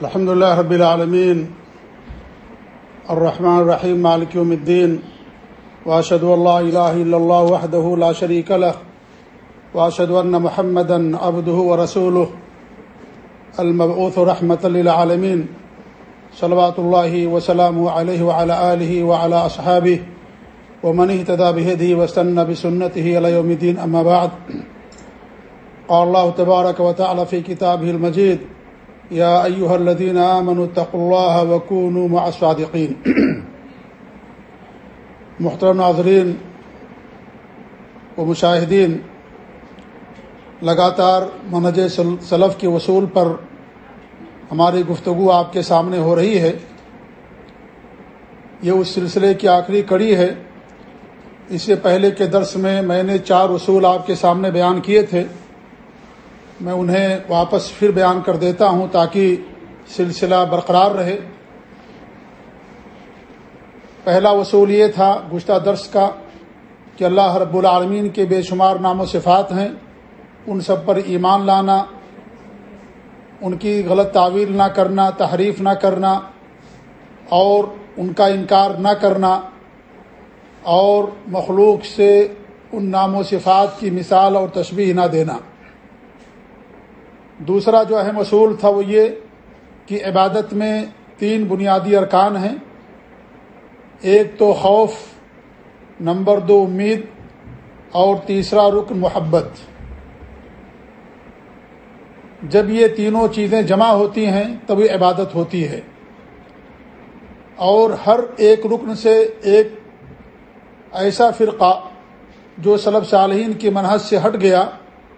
الحمد لله رب العالمين. الرحمن الرحيم، مالك يوم الدين. وأشهد أن لا إله إلا الله وحده لا شريك له. وأشهد أن محمدا عبده ورسوله. المبعوث رحمة للعالمين. صلوات الله وسلامه عليه وعلى آله وعلى أصحابه. ومن اهتدى بهده واستنى بسنته إلى يوم الدين، أما بعد. قال الله تبارك وتعالى في كتابه المجيد يا أيها الذين آمنوا اتقوا الله وكونوا مع الصادقين. محترم ناظرین و مشاہدین، لگاتار منہج سلف کے وصول پر ہماری گفتگو آپ کے سامنے ہو رہی ہے۔ یہ اس سلسلے کی آخری کڑی ہے۔ اس سے پہلے کے درس میں میں نے چار اصول آپ کے سامنے بیان کیے تھے۔ میں انہیں واپس پھر بیان کر دیتا ہوں تاکہ سلسلہ برقرار رہے۔ پہلا وصول یہ تھا گشتہ درس کا کہ اللہ رب العالمین کے بے شمار نام و صفات ہیں، ان سب پر ایمان لانا، ان کی غلط تعویل نہ کرنا، تحریف نہ کرنا، اور ان کا انکار نہ کرنا، اور مخلوق سے ان نام و صفات کی مثال اور تشبیح نہ دینا۔ دوسرا جو اہم اصول تھا وہ یہ کہ عبادت میں تین بنیادی ارکان ہیں۔ ایک تو خوف، نمبر دو امید، اور تیسرا رکن محبت۔ جب یہ تینوں چیزیں جمع ہوتی ہیں، تبھی عبادت ہوتی ہے۔ اور ہر ایک رکن سے ایک ایسا فرقہ جو سلب صالحین کی منحص سے ہٹ گیا،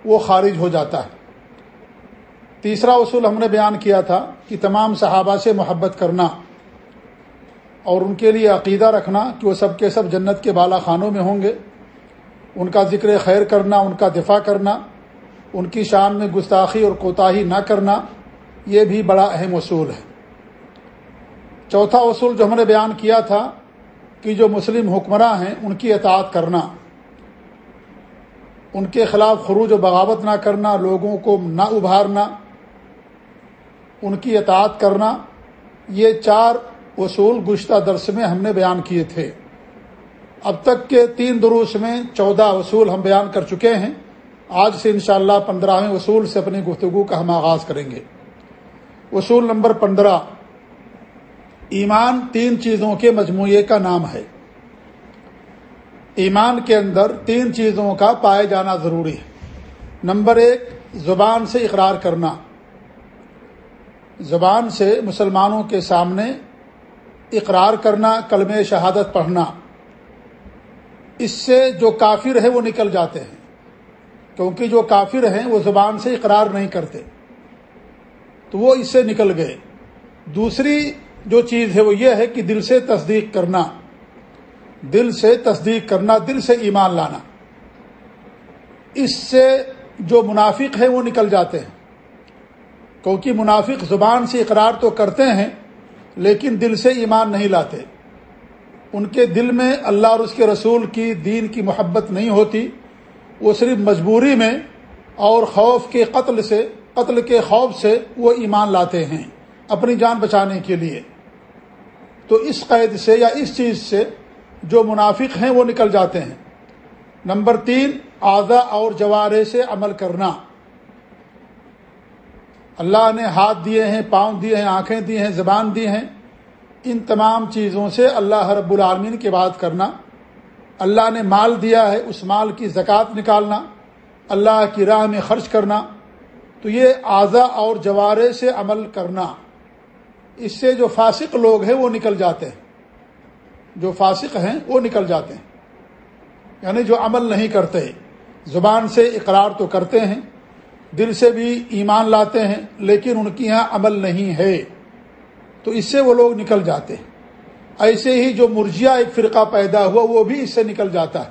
وہ خارج ہو جاتا ہے۔ تیسرا اصول ہم نے بیان کیا تھا کہ تمام صحابہ سے محبت کرنا اور ان کے لیے عقیدہ رکھنا کہ وہ سب کے سب جنت کے بالا خانوں میں ہوں گے، ان کا ذکر خیر کرنا، ان کا دفاع کرنا، ان کی شان میں گستاخی اور کوتاہی نہ کرنا، یہ بھی بڑا اہم اصول ہے۔ چوتھا اصول جو ہم نے بیان کیا تھا کہ جو مسلم حکمراں ہیں، ان کی اطاعت کرنا۔ ان کے خلاف خروج و بغاوت نہ کرنا، لوگوں کو نہ ابھارنا۔ ان کی اطاعت کرنا، یہ چار اصول گشتہ درس میں ہم نے بیان کیے تھے۔ اب تک کے تین دروس میں چودہ اصول ہم بیان کر چکے ہیں۔ آج سے انشاءاللہ اللہ پندرہویں اصول سے اپنی گفتگو کا ہم آغاز کریں گے۔ اصول نمبر پندرہ۔ ایمان تین چیزوں کے مجموعے کا نام ہے۔ ایمان کے اندر تین چیزوں کا پائے جانا ضروری ہے۔ نمبر ایک، زبان سے اقرار کرنا۔ زبان سے مسلمانوں کے سامنے اقرار کرنا کلم شہادت پڑھنا۔ اس سے جو کافر ہے وہ نکل جاتے ہیں۔ کیونکہ جو کافر ہیں وہ زبان سے اقرار نہیں کرتے۔ تو وہ اس سے نکل گئے۔ دوسری جو چیز ہے وہ یہ ہے کہ دل سے تصدیق کرنا۔ دل سے تصدیق کرنا، دل سے ایمان لانا۔ اس سے جو منافق ہے وہ نکل جاتے ہیں۔ کیونکہ منافق زبان سے اقرار تو کرتے ہیں، لیکن دل سے ایمان نہیں لاتے۔ ان کے دل میں اللہ اور اس کے رسول کی دین کی محبت نہیں ہوتی۔ وہ صرف مجبوری میں اور خوف کے قتل سے، قتل کے خوف سے وہ ایمان لاتے ہیں اپنی جان بچانے کے لیے۔ تو اس قید سے یا اس چیز سے جو منافق ہیں وہ نکل جاتے ہیں۔ نمبر تین اعضا اور جوارے سے عمل کرنا۔ اللہ نے ہاتھ دیے ہیں، پاؤں دیے ہیں، آنکھیں دی ہیں، زبان دی ہیں۔ ان تمام چیزوں سے اللہ رب العالمین کی بات کرنا، اللہ نے مال دیا ہے، اس مال کی زکوٰۃ نکالنا، اللہ کی راہ میں خرچ کرنا۔ تو یہ اعضا اور جوارے سے عمل کرنا۔ اس سے جو فاسق لوگ ہیں، وہ نکل جاتے ہیں۔ جو فاسق ہیں، وہ نکل جاتے ہیں۔ یعنی جو عمل نہیں کرتے، زبان سے اقرار تو کرتے ہیں دل سے بھی ایمان لاتے ہیں، لیکن ان کی یہاں عمل نہیں ہے۔ تو اس سے وہ لوگ نکل جاتے ہیں۔ ایسے ہی جو مرجیا ایک فرقہ پیدا ہوا، وہ بھی اس سے نکل جاتا ہے۔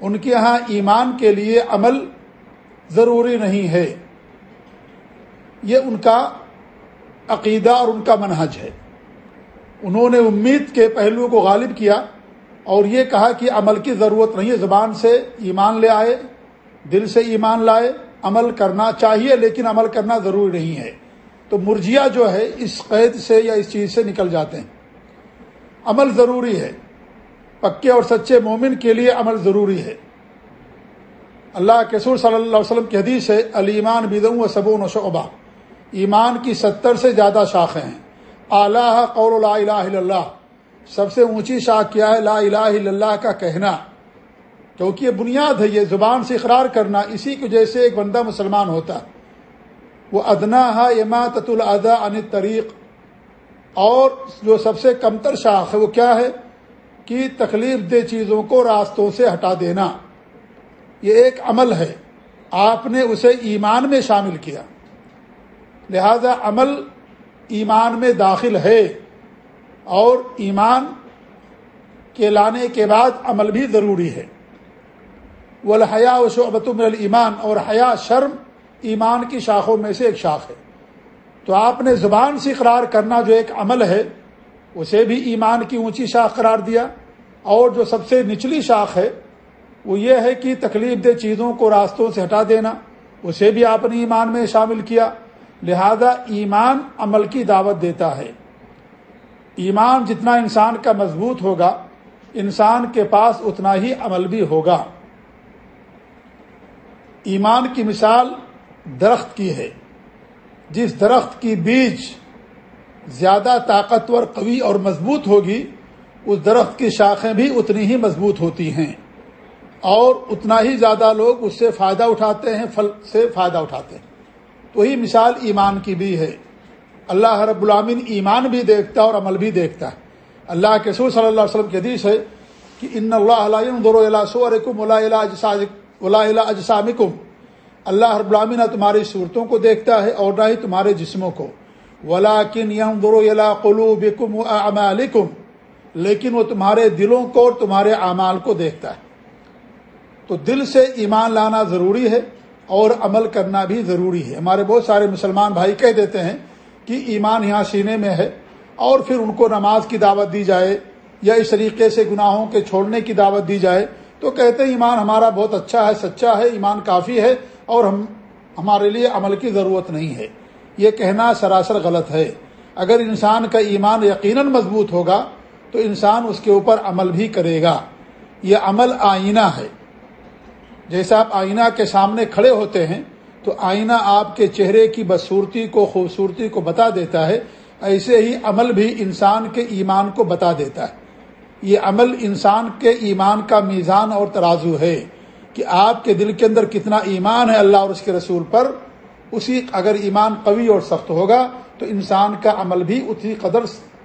ان کے یہاں ایمان کے لیے عمل ضروری نہیں ہے۔ یہ ان کا عقیدہ اور ان کا منحج ہے۔ انہوں نے امید کے پہلو کو غالب کیا اور یہ کہا کہ عمل کی ضرورت نہیں ہے زبان سے ایمان لے آئے، دل سے ایمان لائے عمل کرنا چاہیے لیکن عمل کرنا ضروری نہیں ہے۔ تو مرجیا جو ہے، اس قید سے یا اس چیز سے نکل جاتے ہیں۔ عمل ضروری ہے۔ پکے اور سچے مومن کے لیے عمل ضروری ہے۔ اللہ کے سور صلی اللہ علیہ وسلم کی حدیث ہے علیمان بدوں و صبون و شعبہ۔ ایمان کی ستر سے زیادہ شاخیں ہیں۔ اعلیٰ قول لا الہ الا اللہ۔ سب سے اونچی شاخ کیا ہے؟ لا الہ الا اللہ کا کہنا۔ کیونکہ یہ بنیاد ہے، یہ زبان سے اقرار کرنا، اسی کی وجہ سے ایک بندہ مسلمان ہوتا ہے۔ وہ ادنا یما تت الادا ان طریق اور جو سب سے کمتر شاخ ہے، وہ کیا ہے؟ کہ تکلیف دہ چیزوں کو راستوں سے ہٹا دینا۔ یہ ایک عمل ہے۔ آپ نے اسے ایمان میں شامل کیا۔ لہذا عمل ایمان میں داخل ہے۔ اور ایمان کے لانے کے بعد عمل بھی ضروری ہے۔ وہ الحیا و شعبت ایمان اور حیا شرم ایمان کی شاخوں میں سے ایک شاخ ہے۔ تو آپ نے زبان سے اقرار کرنا جو ایک عمل ہے، اسے بھی ایمان کی اونچی شاخ قرار دیا۔ اور جو سب سے نچلی شاخ ہے، وہ یہ ہے کہ تکلیف دہ چیزوں کو راستوں سے ہٹا دینا، اسے بھی آپ نے ایمان میں شامل کیا۔ لہذا ایمان عمل کی دعوت دیتا ہے۔ ایمان جتنا انسان کا مضبوط ہوگا، انسان کے پاس اتنا ہی عمل بھی ہوگا۔ ایمان کی مثال درخت کی ہے۔ جس درخت کی بیج زیادہ طاقتور، قوی اور مضبوط ہوگی، اس درخت کی شاخیں بھی اتنی ہی مضبوط ہوتی ہیں۔ اور اتنا ہی زیادہ لوگ اس سے فائدہ اٹھاتے ہیں، پھل سے فائدہ اٹھاتے ہیں۔ تو ہی مثال ایمان کی بھی ہے۔ اللہ رب العامن ایمان بھی دیکھتا اور عمل بھی دیکھتا ہے۔ اللہ کے سور صلی اللہ علیہ وسلم کی حدیث ہے کہ ان اللہ علیہ اجسامکم اللہ رب العامن نہ تمہاری صورتوں کو دیکھتا ہے اور نہ ہی تمہارے جسموں کو۔ ولا کن یم درو قلوبکم و لیکن وہ تمہارے دلوں کو اور تمہارے اعمال کو دیکھتا ہے۔ تو دل سے ایمان لانا ضروری ہے اور عمل کرنا بھی ضروری ہے۔ ہمارے بہت سارے مسلمان بھائی کہہ دیتے ہیں کہ ایمان یہاں سینے میں ہے اور پھر ان کو نماز کی دعوت دی جائے یا اس طریقے سے گناہوں کے چھوڑنے کی دعوت دی جائے۔ تو کہتے ہیں ایمان ہمارا بہت اچھا ہے، سچا ہے، ایمان کافی ہے اور ہم، ہمارے لیے عمل کی ضرورت نہیں ہے۔ یہ کہنا سراسر غلط ہے۔ اگر انسان کا ایمان یقیناً مضبوط ہوگا تو انسان اس کے اوپر عمل بھی کرے گا۔ یہ عمل آئینہ ہے۔ جیسے آپ آئینہ کے سامنے کھڑے ہوتے ہیں، تو آئینہ آپ کے چہرے کی بدصورتی کو، خوبصورتی کو بتا دیتا ہے۔ ایسے ہی عمل بھی انسان کے ایمان کو بتا دیتا ہے۔ یہ عمل انسان کے ایمان کا میزان اور ترازو ہے کہ آپ کے دل کے اندر کتنا ایمان ہے اللہ اور اس کے رسول پر، اسی اگر ایمان قوی اور سخت ہوگا تو انسان کا عمل بھی اتنی قدر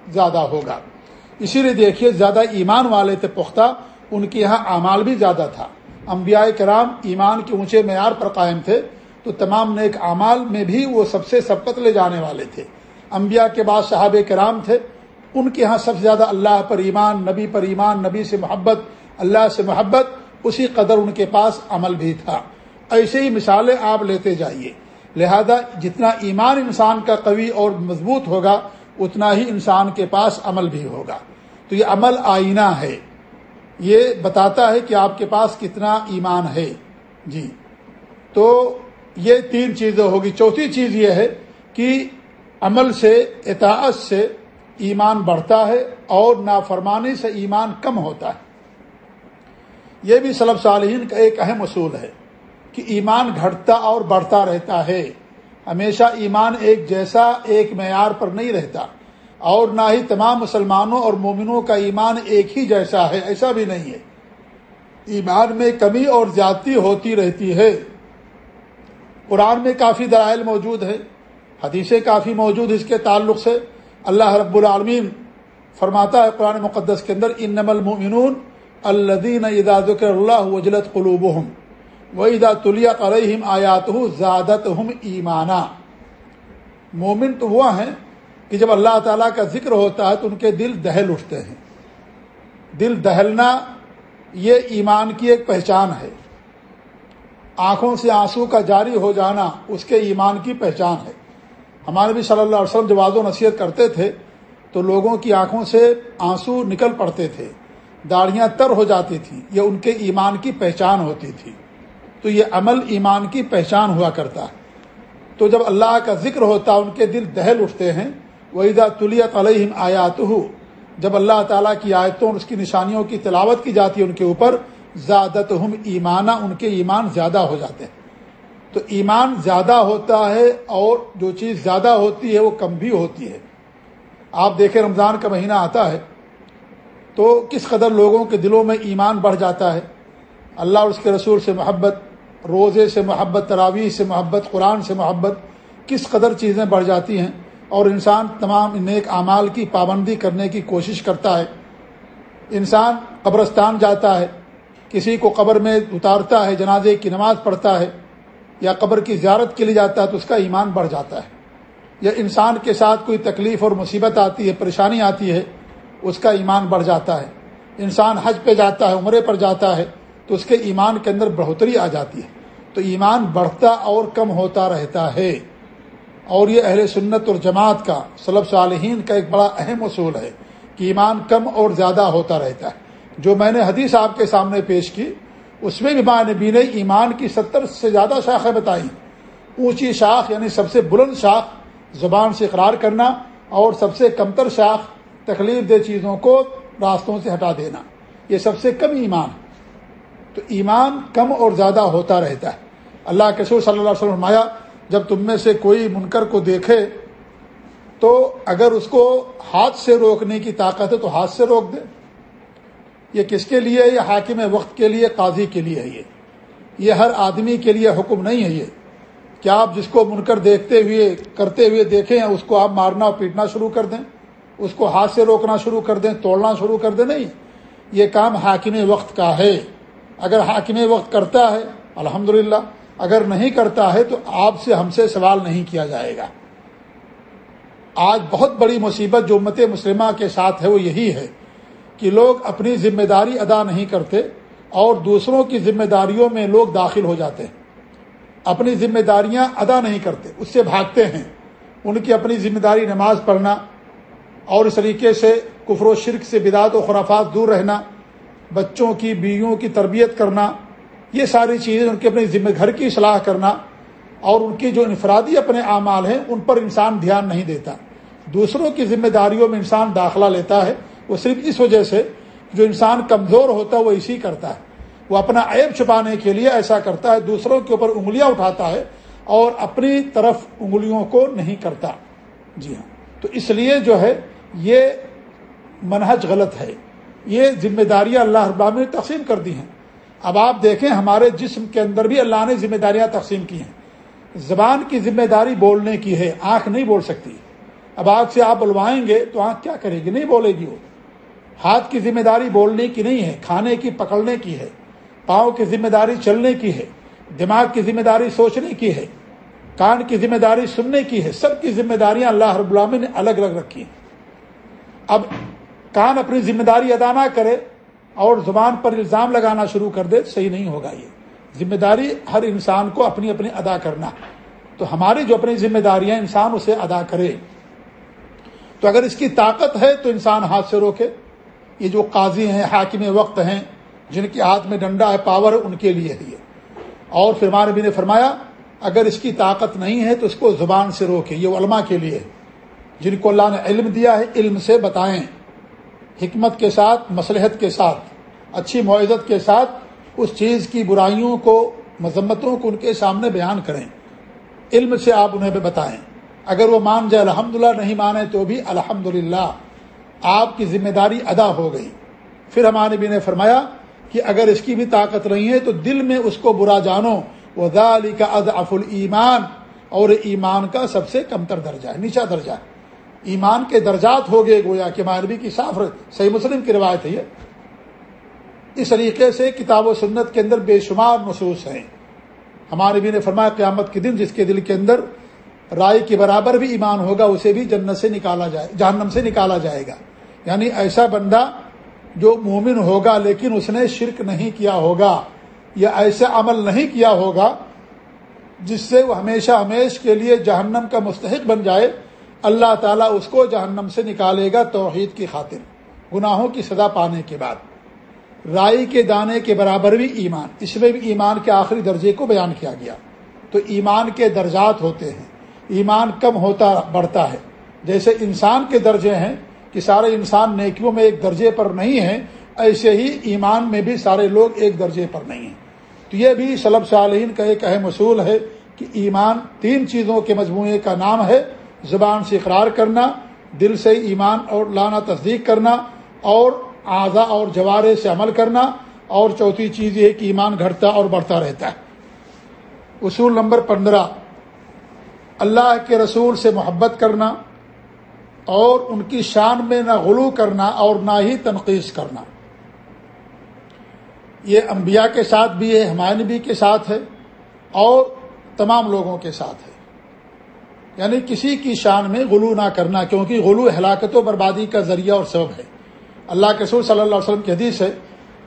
زیادہ ہوگا۔ اسی لیے دیکھیے، زیادہ ایمان والے تھے پختہ، ان کے یہاں اعمال بھی زیادہ تھا۔ انبیاء کرام ایمان کے اونچے معیار پر قائم تھے، تو تمام نیک اعمال میں بھی وہ سب سے سبقت لے جانے والے تھے۔ انبیاء کے بعد صحاب کرام تھے ان کے ہاں سب سے زیادہ اللہ پر ایمان، نبی پر ایمان، نبی سے محبت، اللہ سے محبت، اسی قدر ان کے پاس عمل بھی تھا۔ ایسے ہی مثالیں آپ لیتے جائیے۔ لہذا جتنا ایمان انسان کا قوی اور مضبوط ہوگا، اتنا ہی انسان کے پاس عمل بھی ہوگا۔ تو یہ عمل آئینہ ہے۔ یہ بتاتا ہے کہ آپ کے پاس کتنا ایمان ہے۔ جی۔ تو یہ تین چیزیں ہوگی۔ چوتھی چیز یہ ہے کہ عمل سے، اطاعت سے ایمان بڑھتا ہے اور نافرمانی سے ایمان کم ہوتا ہے۔ یہ بھی سلب صالحین کا ایک اہم اصول ہے کہ ایمان گھٹتا اور بڑھتا رہتا ہے۔ ہمیشہ ایمان ایک جیسا ایک معیار پر نہیں رہتا اور نہ ہی تمام مسلمانوں اور مومنوں کا ایمان ایک ہی جیسا ہے، ایسا بھی نہیں ہے۔ ایمان میں کمی اور زیادتی ہوتی رہتی ہے۔ قرآن میں کافی دلائل موجود ہے حدیثیں کافی موجود اس کے تعلق سے۔ اللہ رب العالمین فرماتا ہے قرآن مقدس کے اندر ان نمل مومنون الدین اداد اللہ وجلت قلوب و ادا تلیہ علیہم آیات زیادت ہم ایمانہ مومن تو وہ ہیں کہ جب اللہ تعالیٰ کا ذکر ہوتا ہے تو ان کے دل دہل اٹھتے ہیں۔ دل دہلنا یہ ایمان کی ایک پہچان ہے۔ آنکھوں سے آنسو کا جاری ہو جانا اس کے ایمان کی پہچان ہے۔ ہمارے بھی صلی اللہ علیہ وسلم جب و نصیحت کرتے تھے تو لوگوں کی آنکھوں سے آنسو نکل پڑتے تھے داڑیاں تر ہو جاتی تھیں یہ ان کے ایمان کی پہچان ہوتی تھی۔ تو یہ عمل ایمان کی پہچان ہوا کرتا۔ ہے تو جب اللہ کا ذکر ہوتا، ان کے دل دہل اٹھتے ہیں۔ وحیدہ تلیت علیہم آیات جب اللہ تعالیٰ کی آیتوں اور اس کی نشانیوں کی تلاوت کی جاتی ہے ان کے اوپر زیادت ہم ایمانہ ان کے ایمان زیادہ ہو جاتے ہیں۔ تو ایمان زیادہ ہوتا ہے اور جو چیز زیادہ ہوتی ہے وہ کم بھی ہوتی ہے۔ آپ دیکھیں رمضان کا مہینہ آتا ہے تو کس قدر لوگوں کے دلوں میں ایمان بڑھ جاتا ہے۔ اللہ اور اس کے رسول سے محبت، روزے سے محبت، تراویح سے محبت، قرآن سے محبت کس قدر چیزیں بڑھ جاتی ہیں اور انسان تمام نیک اعمال کی پابندی کرنے کی کوشش کرتا ہے۔ انسان قبرستان جاتا ہے، کسی کو قبر میں اتارتا ہے، جنازے کی نماز پڑھتا ہے۔ یا قبر کی زیارت کے لیے جاتا ہے تو اس کا ایمان بڑھ جاتا ہے۔ یا انسان کے ساتھ کوئی تکلیف اور مصیبت آتی ہے، پریشانی آتی ہے، اس کا ایمان بڑھ جاتا ہے۔ انسان حج پہ جاتا ہے، عمرے پر جاتا ہے، تو اس کے ایمان کے اندر بڑھوتری آ جاتی ہے۔ تو ایمان بڑھتا اور کم ہوتا رہتا ہے۔ اور یہ اہل سنت اور جماعت کا صلب صالحین کا ایک بڑا اہم اصول ہے کہ ایمان کم اور زیادہ ہوتا رہتا ہے۔ جو میں نے حدیث آپ کے سامنے پیش کی اس میں بھی ماں نبی نے ایمان کی ستر سے زیادہ شاخیں بتائی اونچی شاخ یعنی سب سے بلند شاخ، زبان سے اقرار کرنا اور سب سے کمتر شاخ، تکلیف دہ چیزوں کو راستوں سے ہٹا دینا۔ یہ سب سے کم ایمان۔ تو ایمان کم اور زیادہ ہوتا رہتا ہے۔ اللہ کے سور صلی اللہ علیہ وسلم مایا جب تم میں سے کوئی منکر کو دیکھے، تو اگر اس کو ہاتھ سے روکنے کی طاقت ہے، تو ہاتھ سے روک دے۔ یہ کس کے لیے یہ حاکم وقت کے لیے، قاضی کے لیے ہے یہ۔ یہ ہر آدمی کے لیے حکم نہیں ہے یہ۔ کیا آپ جس کو منکر دیکھتے ہوئے، کرتے ہوئے دیکھیں، اس کو آپ مارنا اور پیٹنا شروع کر دیں؟ اس کو ہاتھ سے روکنا شروع کر دیں، توڑنا شروع کر دیں؟ نہیں۔ یہ کام حاکم وقت کا ہے۔ اگر حاکم وقت کرتا ہے، الحمدللہ، اگر نہیں کرتا ہے تو آپ سے ہم سے سوال نہیں کیا جائے گا۔ آج بہت بڑی مصیبت جو امت مسلمہ کے ساتھ ہے، وہ یہی ہے۔ کہ لوگ اپنی ذمہ داری ادا نہیں کرتے اور دوسروں کی ذمہ داریوں میں لوگ داخل ہو جاتے ہیں۔ اپنی ذمہ داریاں ادا نہیں کرتے، اس سے بھاگتے ہیں۔ ان کی اپنی ذمہ داری نماز پڑھنا اور اس طریقے سے کفر و شرک سے بدعت و خرافات دور رہنا، بچوں کی، بیویوں کی تربیت کرنا، یہ ساری چیزیں ان کے اپنے ذمہ گھر کی صلاح کرنا اور ان کی جو انفرادی اپنے اعمال ہیں، ان پر انسان دھیان نہیں دیتا۔ دوسروں کی ذمہ داریوں میں انسان داخلہ لیتا ہے۔ وہ صرف اس وجہ سے جو انسان کمزور ہوتا ہے وہ اسی کرتا ہے۔ وہ اپنا عیب چھپانے کے لیے ایسا کرتا ہے، دوسروں کے اوپر انگلیاں اٹھاتا ہے اور اپنی طرف انگلیوں کو نہیں کرتا۔ جی ہاں۔ تو اس لیے جو ہے، یہ منہج غلط ہے۔ یہ ذمہ داریاں اللہ ابام نے تقسیم کر دی ہیں۔ اب آپ دیکھیں، ہمارے جسم کے اندر بھی اللہ نے ذمہ داریاں تقسیم کی ہیں۔ زبان کی ذمہ داری بولنے کی ہے، آنکھ نہیں بول سکتی۔ اب آنکھ سے آپ بلوائیں گے تو آنکھ کیا کرے گی؟ نہیں بولے گی وہ۔ ہاتھ کی ذمہ داری بولنے کی نہیں ہے، کھانے کی، پکڑنے کی ہے، پاؤں کی ذمہ داری چلنے کی ہے، دماغ کی ذمہ داری سوچنے کی ہے، کان کی ذمہ داری سننے کی ہے، سب کی ذمہ داریاں اللہ رب العالمین نے الگ الگ رکھی ہیں۔ اب کان اپنی ذمہ داری ادا نہ کرے اور زبان پر الزام لگانا شروع کر دے، صحیح نہیں ہوگا یہ۔ ذمہ داری ہر انسان کو اپنی اپنی ادا کرنا۔ تو ہماری جو اپنی ذمہ داریاں انسان اسے ادا کرے۔ تو اگر اس کی طاقت ہے تو انسان ہاتھ سے روکے۔ یہ جو قاضی ہیں، حاکم وقت ہیں، جن کے ہاتھ میں ڈنڈا ہے، پاور ان کے لیے ہے یہ۔ اور فرمان نبی نے فرمایا، اگر اس کی طاقت نہیں ہے تو اس کو زبان سے روکے یہ علماء کے لیے جن کو اللہ نے علم دیا ہے، علم سے بتائیں۔ حکمت کے ساتھ، مصلحت کے ساتھ، اچھی معزت کے ساتھ اس چیز کی برائیوں کو، مذمتوں کو ان کے سامنے بیان کریں۔ علم سے آپ انہیں بتائیں۔ اگر وہ مان جائے الحمد نہیں مانے تو بھی الحمد آپ کی ذمہ داری ادا ہو گئی۔ پھر ہمارے بھی نے فرمایا کہ اگر اس کی بھی طاقت نہیں ہے تو دل میں اس کو برا جانو۔ وہ علی کا از اف المان اور ایمان کا سب سے کمتر درجہ ہے، نیچا درجہ ہے۔ ایمان کے درجات ہو گئے، گویا کہ مانوی کی صاف صحیح مسلم کی روایت ہے یہ۔ اس طریقے سے کتاب و سنت کے اندر بے شمار محسوس ہیں۔ ہمارے بھی نے فرمایا قیامت کے دن جس کے دل کے اندر رائے کے برابر بھی ایمان ہوگا، اسے بھی جنت سے نکالا جائے جہنم سے نکالا جائے گا۔ یعنی ایسا بندہ جو مومن ہوگا لیکن اس نے شرک نہیں کیا ہوگا یا ایسا عمل نہیں کیا ہوگا جس سے وہ ہمیشہ ہمیش کے لیے جہنم کا مستحق بن جائے، اللہ تعالیٰ اس کو جہنم سے نکالے گا توحید کی خاطر، گناہوں کی سزا پانے کے بعد۔ رائی کے دانے کے برابر بھی ایمان، اس میں بھی ایمان کے آخری درجے کو بیان کیا گیا۔ تو ایمان کے درجات ہوتے ہیں، ایمان کم ہوتا بڑھتا ہے۔ جیسے انسان کے درجے ہیں کہ سارے انسان نیکیوں میں ایک درجے پر نہیں ہیں، ایسے ہی ایمان میں بھی سارے لوگ ایک درجے پر نہیں ہیں۔ تو یہ بھی سلب صالحین کا ایک اہم اصول ہے کہ ایمان تین چیزوں کے مجموعے کا نام ہے۔ زبان سے اقرار کرنا، دل سے ایمان اور لانا تصدیق کرنا، اور اعضا اور جوارے سے عمل کرنا۔ اور چوتھی چیز یہ کہ ایمان گھٹتا اور بڑھتا رہتا ہے۔ اصول نمبر پندرہ، اللہ کے رسول سے محبت کرنا۔ اور ان کی شان میں نہ غلو کرنا اور نہ ہی تنقید کرنا۔ یہ انبیاء کے ساتھ بھی ہے ہمایوں نبی کے ساتھ ہے اور تمام لوگوں کے ساتھ ہے۔ یعنی کسی کی شان میں غلو نہ کرنا، کیونکہ غلو ہلاکت و بربادی کا ذریعہ اور سبب ہے۔ اللہ کے سور صلی اللہ علیہ وسلم کی حدیث ہے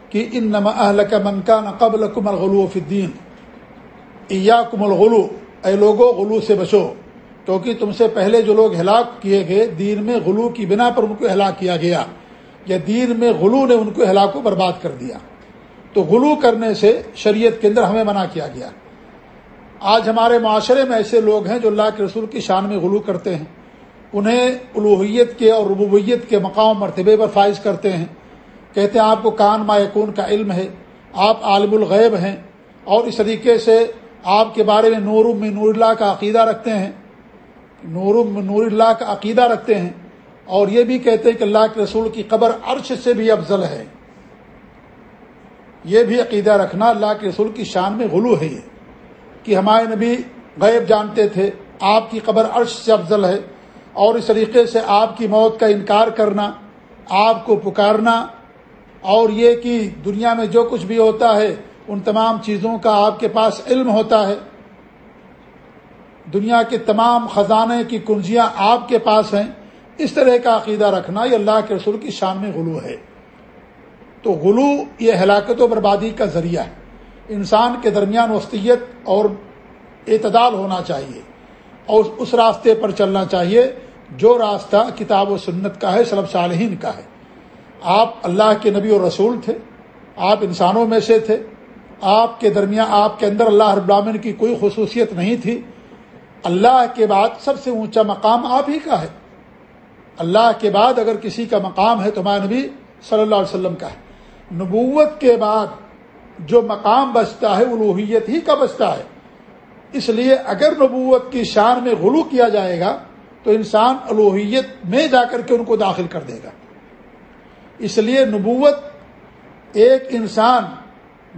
کہ ان نما اہل کا منقا نہ قبل کمر غلو فدین ایا کمل غلو اے لوگو غلو سے بچو۔ کیونکہ تم سے پہلے جو لوگ ہلاک کیے گئے، دین میں غلو کی بنا پر ان کو ہلاک کیا گیا، یا دین میں غلو نے ان کو ہلاک کو برباد کر دیا۔ تو غلو کرنے سے شریعت کے اندر ہمیں منع کیا گیا۔ آج ہمارے معاشرے میں ایسے لوگ ہیں جو اللہ کے رسول کی شان میں غلو کرتے ہیں۔ انہیں الوحیت کے اور ربویت کے مقام مرتبے پر فائز کرتے ہیں۔ کہتے ہیں، آپ کو کان ما یکون کا علم ہے، آپ عالم الغیب ہیں اور اس طریقے سے آپ کے بارے میں نور میں نور اللہ کا عقیدہ رکھتے ہیں۔ نور نور اللہ کا عقیدہ رکھتے ہیں اور یہ بھی کہتے ہیں کہ اللہ کے رسول کی قبر عرش سے بھی افضل ہے۔ یہ بھی عقیدہ رکھنا اللہ کے رسول کی شان میں غلو ہے یہ۔ کہ ہمارے نبی غیب جانتے تھے، آپ کی قبر عرش سے افضل ہے اور اس طریقے سے آپ کی موت کا انکار کرنا، آپ کو پکارنا اور یہ کہ دنیا میں جو کچھ بھی ہوتا ہے، ان تمام چیزوں کا آپ کے پاس علم ہوتا ہے۔ دنیا کے تمام خزانے کی کنجیاں آپ کے پاس ہیں، اس طرح کا عقیدہ رکھنا یہ اللہ کے رسول کی شان میں غلو ہے۔ تو غلو یہ ہلاکت و بربادی کا ذریعہ ہے۔ انسان کے درمیان وسطیت اور اعتدال ہونا چاہیے اور اس راستے پر چلنا چاہیے جو راستہ کتاب و سنت کا ہے سلب صالحین کا ہے۔ آپ اللہ کے نبی اور رسول تھے، آپ انسانوں میں سے تھے۔ آپ کے درمیان، آپ کے اندر اللہ رب العالمین کی کوئی خصوصیت نہیں تھی۔ اللہ کے بعد سب سے اونچا مقام آپ ہی کا ہے۔ اللہ کے بعد اگر کسی کا مقام ہے تو ہمارے نبی صلی اللہ علیہ وسلم کا ہے۔ نبوت کے بعد جو مقام بچتا ہے، الوحیت ہی کا بچتا ہے۔ اس لیے اگر نبوت کی شان میں غلو کیا جائے گا تو انسان الوحیت میں جا کر کے ان کو داخل کر دے گا۔ اس لیے نبوت ایک انسان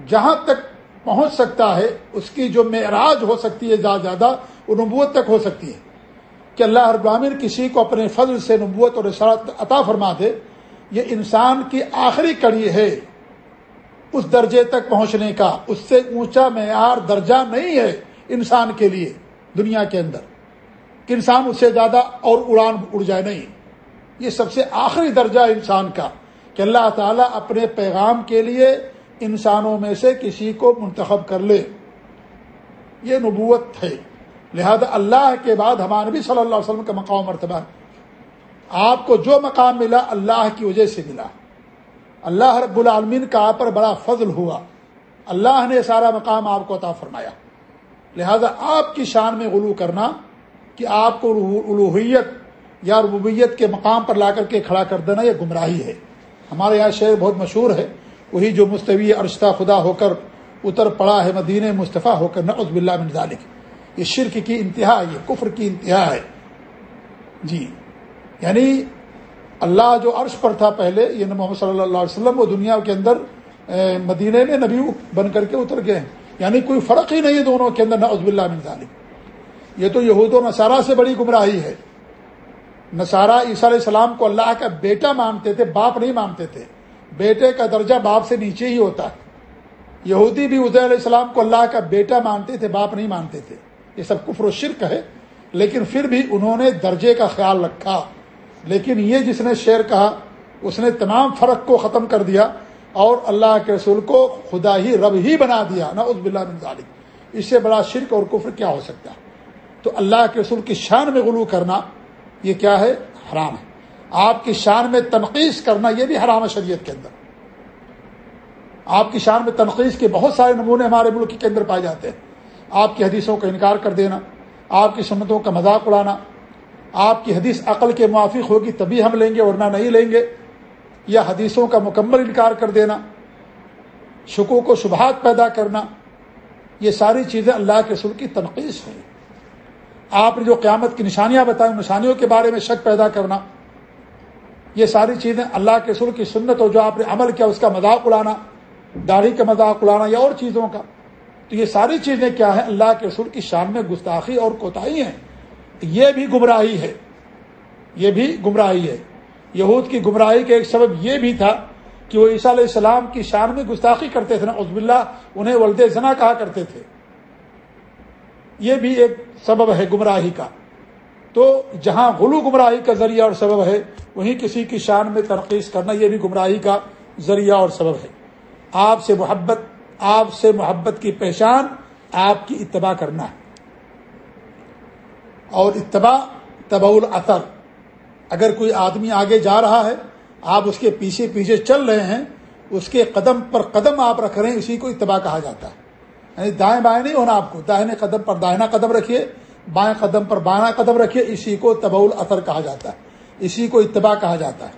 جہاں تک پہنچ سکتا ہے، اس کی جو معراج ہو سکتی ہے زیادہ زیادہ، وہ نبوت تک ہو سکتی ہے۔ کہ اللہ ابراہین کسی کو اپنے فضل سے نبوت اور رسالت عطا فرما دے، یہ انسان کی آخری کڑی ہے اس درجے تک پہنچنے کا۔ اس سے اونچا معیار، درجہ نہیں ہے انسان کے لیے، دنیا کے اندر۔ کہ انسان اس سے زیادہ اور اڑان اڑ جائے نہیں۔ یہ سب سے آخری درجہ انسان کا۔ کہ اللہ تعالیٰ اپنے پیغام کے لیے انسانوں میں سے کسی کو منتخب کر لے۔ یہ نبوت ہے۔ لہذا اللہ کے بعد ہمارے نبی صلی اللہ علیہ وسلم کا مقام مرتبہ آپ کو جو مقام ملا اللہ کی وجہ سے ملا۔ اللہ رب العالمین کا آپ پر بڑا فضل ہوا۔ اللہ نے سارا مقام آپ کو عطا فرمایا۔ لہذا آپ کی شان میں غلو کرنا کہ آپ کو الوحیت یا ربوبیت کے مقام پر لا کر کے کھڑا کر دینا یہ گمراہی ہے۔ ہمارے یہاں شعر بہت مشہور ہے۔ وہی جو مستوی ارشتہ خدا ہو کر اتر پڑا ہے مدینہ مصطفیٰ ہو کر، نعوذ باللہ من ذالک۔ یہ شرک کی انتہا یہ کفر کی انتہا ہے۔ جی۔ یعنی اللہ جو عرش پر تھا پہلے، یہ محمد صلی اللہ علیہ وسلم وہ دنیا کے اندر مدینہ میں نبی بن کر کے اتر گئے ہیں۔ یعنی کوئی فرق ہی نہیں ہے دونوں کے اندر، نعوذ باللہ من ذالک۔ یہ تو یہود و نصارہ سے بڑی گمراہی ہے۔ نصارہ عیسیٰ علیہ السلام کو اللہ کا بیٹا مانتے تھے، باپ نہیں مانتے تھے۔ بیٹے کا درجہ باپ سے نیچے ہی ہوتا ہے۔ یہودی بھی علیہ السلام کو اللہ کا بیٹا مانتے تھے، باپ نہیں مانتے تھے۔ یہ سب کفر و شرک ہے، لیکن پھر بھی انہوں نے درجے کا خیال رکھا۔ لیکن یہ جس نے شعر کہا، اس نے تمام فرق کو ختم کر دیا اور اللہ کے رسول کو خدا ہی رب ہی بنا دیا۔ نہ اس بن ظالم اس سے بڑا شرک اور کفر کیا ہو سکتا؟ ہے تو اللہ کے رسول کی شان میں غلو کرنا، یہ کیا ہے؟ حرام ہے۔ آپ کی شان میں تنقید کرنا یہ بھی حرام ہے شریعت کے اندر۔ آپ کی شان میں تنقید کے بہت سارے نمونے ہمارے ملک کے اندر پائے جاتے ہیں۔ آپ کی حدیثوں کا انکار کر دینا، آپ کی سنتوں کا مذاق اڑانا، آپ کی حدیث عقل کے موافق ہوگی تبھی ہم لیں گے، ورنہ نہیں لیں گے۔ یا حدیثوں کا مکمل انکار کر دینا شکو کو شبہات پیدا کرنا، یہ ساری چیزیں اللہ کے رسول کی تنقید ہیں آپ نے جو قیامت کی نشانیاں بتائیں نشانیوں کے بارے میں شک پیدا کرنا۔ یہ ساری چیزیں اللہ کے رسول کی سنت اور جو آپ نے عمل کیا، اس کا مذاق اڑانا، داڑھی کا مذاق اڑانا یا اور چیزوں کا۔ تو یہ ساری چیزیں کیا ہیں؟ اللہ کے رسول کی شان میں گستاخی اور کوتاہی ہیں۔ یہ بھی گمراہی ہے۔ یہ بھی گمراہی ہے۔ یہود کی گمراہی کا ایک سبب یہ بھی تھا کہ وہ عیسیٰ علیہ السلام کی شان میں گستاخی کرتے تھے نا عزب اللہ انہیں ولد زنا کہا کرتے تھے۔ یہ بھی ایک سبب ہے گمراہی کا۔ تو جہاں غلو گمراہی کا ذریعہ اور سبب ہے، وہیں کسی کی شان میں ترقیص کرنا یہ بھی گمراہی کا ذریعہ اور سبب ہے۔ آپ سے محبت، آپ سے محبت کی پہچان آپ کی اتباع کرنا ہے۔ اور اتباع تبع الاثر۔ اگر کوئی آدمی آگے جا رہا ہے، آپ اس کے پیچھے پیچھے چل رہے ہیں، اس کے قدم پر قدم آپ رکھ رہے ہیں، اسی کو اتباع کہا جاتا ہے۔ یعنی دائیں بائیں نہیں ہونا آپ کو، دائیں قدم پر دائنا قدم رکھیے بائیں قدم پر بائیں قدم رکھیے، اسی کو تبع الاثر کہا جاتا ہے۔ اسی کو اتباع کہا جاتا ہے۔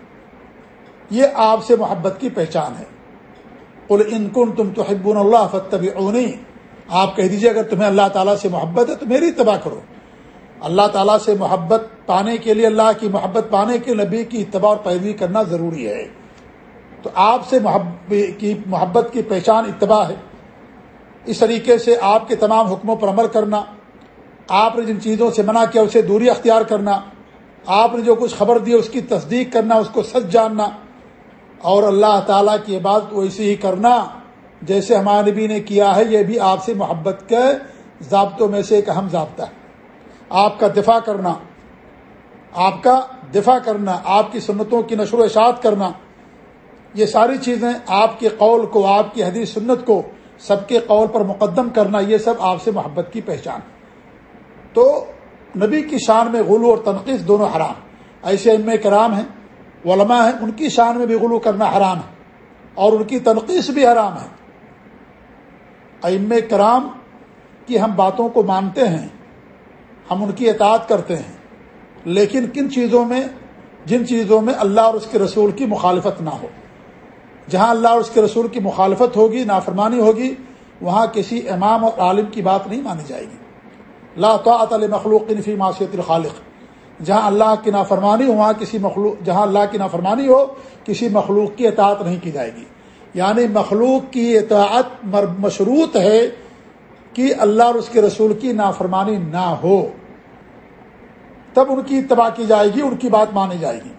یہ آپ سے محبت کی پہچان ہے۔ قل ان کن تم تو حبون اللہ فتبی آپ کہہ دیجیے اگر تمہیں اللہ تعالیٰ سے محبت ہے تو میری اتباع کرو۔ اللہ تعالیٰ سے محبت پانے کے لیے، اللہ کی محبت پانے کے نبی کی اتباع اور پیروی کرنا ضروری ہے۔ تو آپ سے محبت کی محبت کی پہچان اتباع ہے۔ اس طریقے سے آپ کے تمام حکموں پر عمل کرنا آپ نے جن چیزوں سے منع کیا اسے دوری اختیار کرنا، آپ نے جو کچھ خبر دی اس کی تصدیق کرنا، اس کو سچ جاننا، اور اللہ تعالیٰ کی عبادت ویسے ہی کرنا، جیسے ہمارے نبی نے کیا ہے، یہ بھی آپ سے محبت کے ضابطوں میں سے ایک اہم ضابطہ ہے۔ آپ کا دفاع کرنا، آپ کا دفاع کرنا، آپ کی سنتوں کی نشر و اشاعت کرنا، یہ ساری چیزیں آپ کے قول کو، آپ کی حدیث سنت کو سب کے قول پر مقدم کرنا، یہ سب آپ سے محبت کی پہچان ہے۔ تو نبی کی شان میں غلو اور تنقید دونوں حرام ایسے ام کرام ہیں، علماء ہیں، ان کی شان میں بھی غلو کرنا حرام ہے اور ان کی تنقید بھی حرام ہے۔ ام کرام کی ہم باتوں کو مانتے ہیں، ہم ان کی اطاعت کرتے ہیں، لیکن کن چیزوں میں، جن چیزوں میں اللہ اور اس کے رسول کی مخالفت نہ ہو۔ جہاں اللہ اور اس کے رسول کی مخالفت ہوگی، نافرمانی ہوگی، وہاں کسی امام اور عالم کی بات نہیں مانی جائے گی۔ لا طاعت مخلوق فی معاشیت الخالق۔ جہاں اللہ کی نافرمانی ہو، وہاں کسی مخلوق، جہاں اللہ کی نافرمانی ہو، کسی مخلوق کی اطاعت نہیں کی جائے گی۔ یعنی مخلوق کی اطاعت مشروط ہے کہ اللہ اور اس کے رسول کی نافرمانی نہ ہو۔ تب ان کی اتباع کی جائے گی، ان کی بات مانی جائے گی۔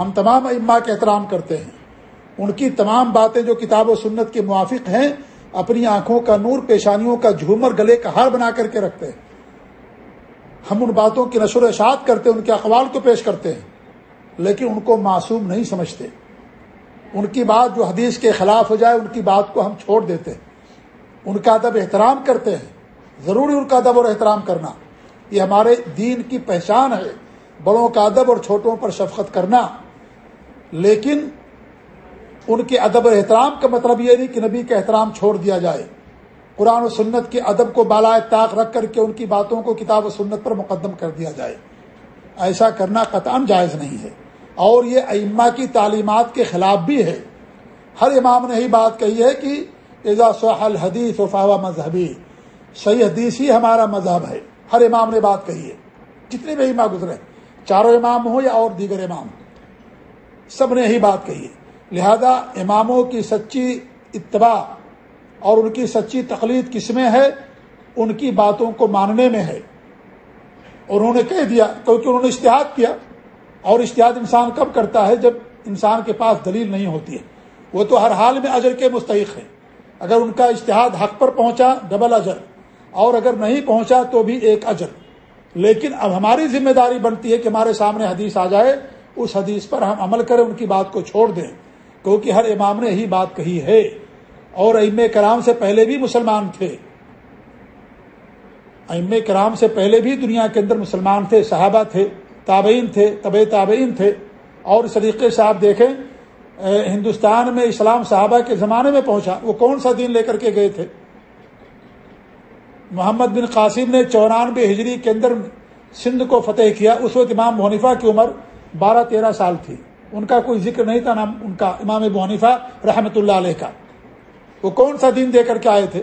ہم تمام اما کے احترام کرتے ہیں۔ ان کی تمام باتیں جو کتاب و سنت کے موافق ہیں، اپنی آنکھوں کا نور، پیشانیوں کا جھومر، گلے کا ہار بنا کر کے رکھتے ہیں۔ ہم ان باتوں کی نشر و اشاعت کرتے ان کے اقوال کو پیش کرتے ہیں، لیکن ان کو معصوم نہیں سمجھتے۔ ان کی بات جو حدیث کے خلاف ہو جائے، ان کی بات کو ہم چھوڑ دیتے ہیں۔ ان کا ادب احترام کرتے ہیں۔ ضروری ان کا ادب اور احترام کرنا۔ یہ ہمارے دین کی پہچان ہے۔ بڑوں کا ادب اور چھوٹوں پر شفقت کرنا۔ لیکن ان کے ادب اور احترام کا مطلب یہ نہیں کہ نبی کا احترام چھوڑ دیا جائے۔ قرآن و سنت کے ادب کو بالائے طاق رکھ کر کے ان کی باتوں کو کتاب و سنت پر مقدم کر دیا جائے۔ ایسا کرنا قطعا جائز نہیں ہے۔ اور یہ ائمہ کی تعلیمات کے خلاف بھی ہے۔ ہر امام نے ہی بات کہی ہے کہ اذا صح الحدیث و مذہبی۔ صحیح حدیث ہی ہمارا مذہب ہے۔ ہر امام نے بات کہی ہے۔ جتنے بھی امام گزرے چاروں امام ہوں یا اور دیگر امام، سب نے یہی بات کہی ہے۔ لہذا اماموں کی سچی اتباع اور ان کی سچی تقلید کس میں ہے؟ ان کی باتوں کو ماننے میں ہے۔ انہوں نے کہہ دیا، کیونکہ انہوں نے اشتہاد کیا، اور اشتہاد انسان کب کرتا ہے؟ جب انسان کے پاس دلیل نہیں ہوتی ہے۔ وہ تو ہر حال میں اجر کے مستحق ہیں۔ اگر ان کا اشتہاد حق پر پہنچا ڈبل اجر۔ اور اگر نہیں پہنچا، تو بھی ایک اجر۔ لیکن اب ہماری ذمہ داری بنتی ہے کہ ہمارے سامنے حدیث آ جائے۔ اس حدیث پر ہم عمل کریں، ان کی بات کو چھوڑ دیں۔ کیونکہ ہر امام نے یہی بات کہی ہے۔ اور ام کرام سے پہلے بھی مسلمان تھے۔ ام کرام سے پہلے بھی دنیا کے اندر مسلمان تھے، صحابہ تھے، تابعین تھے طب تابعین تھے۔ اور اس طریقے سے آپ دیکھیں ہندوستان میں اسلام صحابہ کے زمانے میں پہنچا۔ وہ کون سا دین لے کر کے گئے تھے؟ محمد بن قاسم نے چورانوے ہجری کے اندر سندھ کو فتح کیا۔ اس وقت امام بحنیفہ کی عمر بارہ تیرہ سال تھی۔ ان کا کوئی ذکر نہیں تھا نام ان کا امام بحنیفہ رحمۃ اللہ علیہ کا۔ وہ کون سا دین دے کر کے آئے تھے؟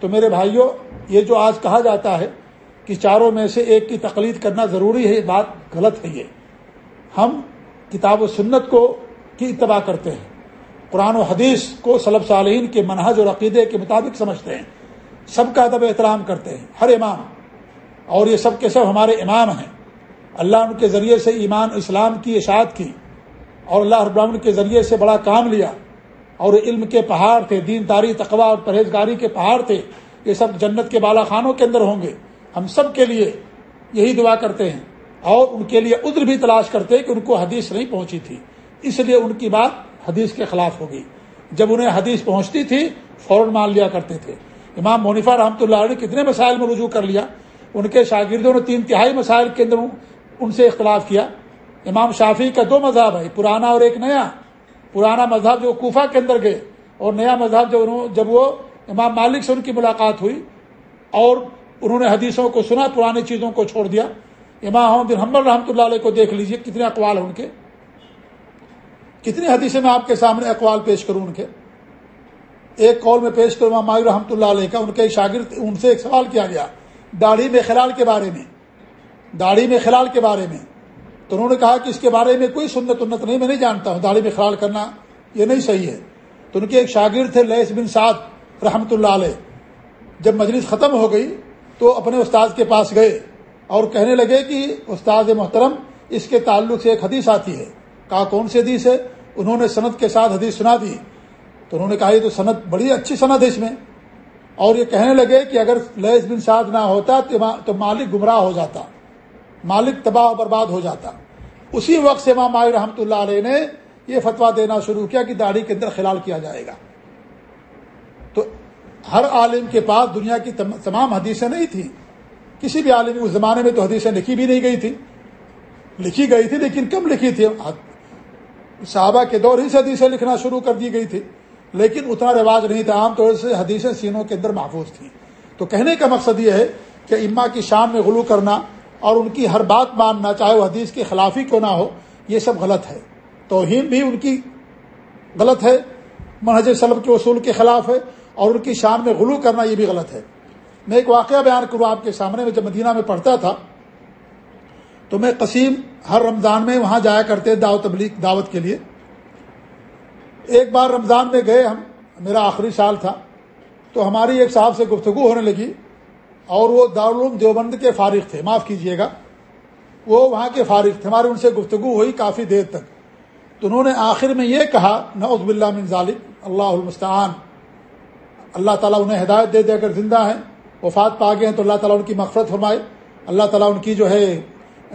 تو میرے بھائیوں یہ جو آج کہا جاتا ہے کہ چاروں میں سے ایک کی تقلید کرنا ضروری ہے، یہ بات غلط ہے یہ۔ ہم کتاب و سنت کو کی اتباع کرتے ہیں۔ قرآن و حدیث کو صلب صالحین کے منہج اور عقیدے کے مطابق سمجھتے ہیں۔ سب کا ادب احترام کرتے ہیں، ہر امام۔ اور یہ سب کے سب ہمارے امام ہیں۔ اللہ ان کے ذریعے سے ایمان، اسلام کی اشاعت کی اور اللہ ابراہن کے ذریعے سے بڑا کام لیا۔ اور علم کے پہاڑ تھے، دین داری تقوا اور پرہیزگاری کے پہاڑ تھے، یہ سب جنت کے بالا خانوں کے اندر ہوں گے۔ ہم سب کے لیے یہی دعا کرتے ہیں۔ اور ان کے لیے عذر بھی تلاش کرتے کہ ان کو حدیث نہیں پہنچی تھی۔ اس لیے ان کی بات حدیث کے خلاف ہوگی۔ جب انہیں حدیث پہنچتی تھی، فوراً مان لیا کرتے تھے۔ امام مونیفا رحمۃ اللہ علیہ نے کتنے مسائل میں رجوع کر لیا۔ ان کے شاگردوں نے تین تہائی مسائل کے اندر ان سے اختلاف کیا۔ امام شافی کا دو مذہب ہے، پرانا اور ایک نیا۔ پرانا مذہب جو کوفہ کے اندر گئے اور نیا مذہب جو جب وہ امام مالک سے ان کی ملاقات ہوئی اور انہوں نے حدیثوں کو سنا پرانی چیزوں کو چھوڑ دیا۔ امام بن حمل رحمۃ اللہ علیہ کو دیکھ لیجیے کتنے اقوال ہیں ان کے۔ کتنی حدیثیں میں آپ کے سامنے اقوال پیش کروں ان کے۔ ایک قول میں پیش کروں مائی رحمۃ اللہ علیہ کا، ان کے شاگرد ان سے ایک سوال کیا گیا، داڑھی میں خلال کے بارے میں۔ داڑھی میں خلال کے بارے میں۔ تو انہوں نے کہا کہ اس کے بارے میں کوئی سنت انت نہیں، میں نہیں جانتا ہوں، داڑھی میں خلال کرنا یہ نہیں صحیح ہے۔ تو ان کے ایک شاگرد تھے، لیس بن سعد رحمۃ اللہ علیہ۔ جب مجلس ختم ہو گئی تو اپنے استاد کے پاس گئے اور کہنے لگے کہ استاد محترم، اس کے تعلق سے ایک حدیث آتی ہے۔ کہا، کون سی حدیث ہے؟ انہوں نے صنعت کے ساتھ حدیث سنا دی۔ تو انہوں نے کہا، یہ تو صنعت بڑی اچھی صنعت ہے اس میں۔ اور یہ کہنے لگے کہ اگر لیس بن سعد نہ ہوتا تو مالک گمراہ ہو جاتا۔ مالک تباہ و برباد ہو جاتا۔ اسی وقت سے امام مائی رحمۃ اللہ علیہ نے یہ فتویٰ دینا شروع کیا کہ داڑھی کے اندر خلال کیا جائے گا۔ تو ہر عالم کے پاس دنیا کی تمام حدیثیں نہیں تھیں۔ کسی بھی عالم اس زمانے میں تو حدیثیں لکھی بھی نہیں گئی تھی لکھی گئی تھی لیکن کم لکھی تھی صحابہ کے دور ہی سے حدیثیں لکھنا شروع کر دی گئی تھی لیکن اتنا رواج نہیں تھا، عام طور سے حدیثیں سینوں کے اندر محفوظ تھیں۔ تو کہنے کا مقصد یہ ہے کہ اما کی شان میں غلو کرنا اور ان کی ہر بات ماننا، چاہے وہ حدیث کی خلافی کیوں نہ ہو، یہ سب غلط ہے۔ توہین بھی ان کی غلط ہے، منہج سلب کے اصول کے خلاف ہے، اور ان کی شان میں غلو کرنا یہ بھی غلط ہے۔ میں ایک واقعہ بیان کروں آپ کے سامنے، میں جب مدینہ میں پڑھتا تھا، تو میں قسیم ہر رمضان میں وہاں جایا کرتے دعوت تبلیغ، دعوت کے لیے۔ ایک بار رمضان میں گئے ہم، میرا آخری سال تھا، تو ہماری ایک صاحب سے گفتگو ہونے لگی۔ اور وہ دارالعلوم دیوبند کے فارغ تھے، معاف کیجیے گا۔ وہ وہاں کے فارغ تھے ہماری ان سے گفتگو ہوئی کافی دیر تک۔ تو انہوں نے آخر میں یہ کہا، نعوذ باللہ من ظالم اللہ المستعان۔ اللہ تعالیٰ انہیں ہدایت دے دے، اگر زندہ ہیں، وفات پا گئے ہیں، تو اللہ تعالیٰ ان کی مغفرت فرمائے۔ اللہ تعالیٰ ان کی جو ہے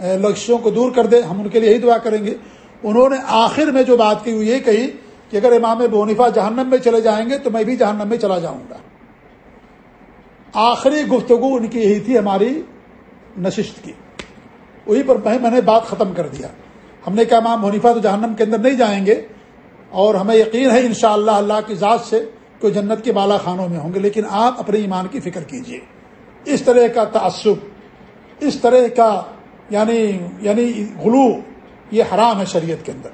لکشوں کو دور کر دے۔ ہم ان کے لیے یہی دعا کریں گے۔ انہوں نے آخر میں جو بات کی وہ یہ کہی کہ اگر امام بونیفا جہنم میں چلے جائیں گے، تو میں بھی جہنم میں چلا جاؤں گا۔ آخری گفتگو ان کی یہی تھی ہماری نشست کی۔ وہی پر میں نے بات ختم کر دیا۔ ہم نے کہا، امام بونیفا تو جہنم کے اندر نہیں جائیں گے اور ہمیں یقین ہے انشاءاللہ اللہ اللہ کی ذات سے کوئی جنت کے بالا خانوں میں ہوں گے، لیکن آپ اپنے ایمان کی فکر کیجیے اس طرح کا تعصب، اس طرح کا یعنی یعنی غلو، یہ حرام ہے شریعت کے اندر۔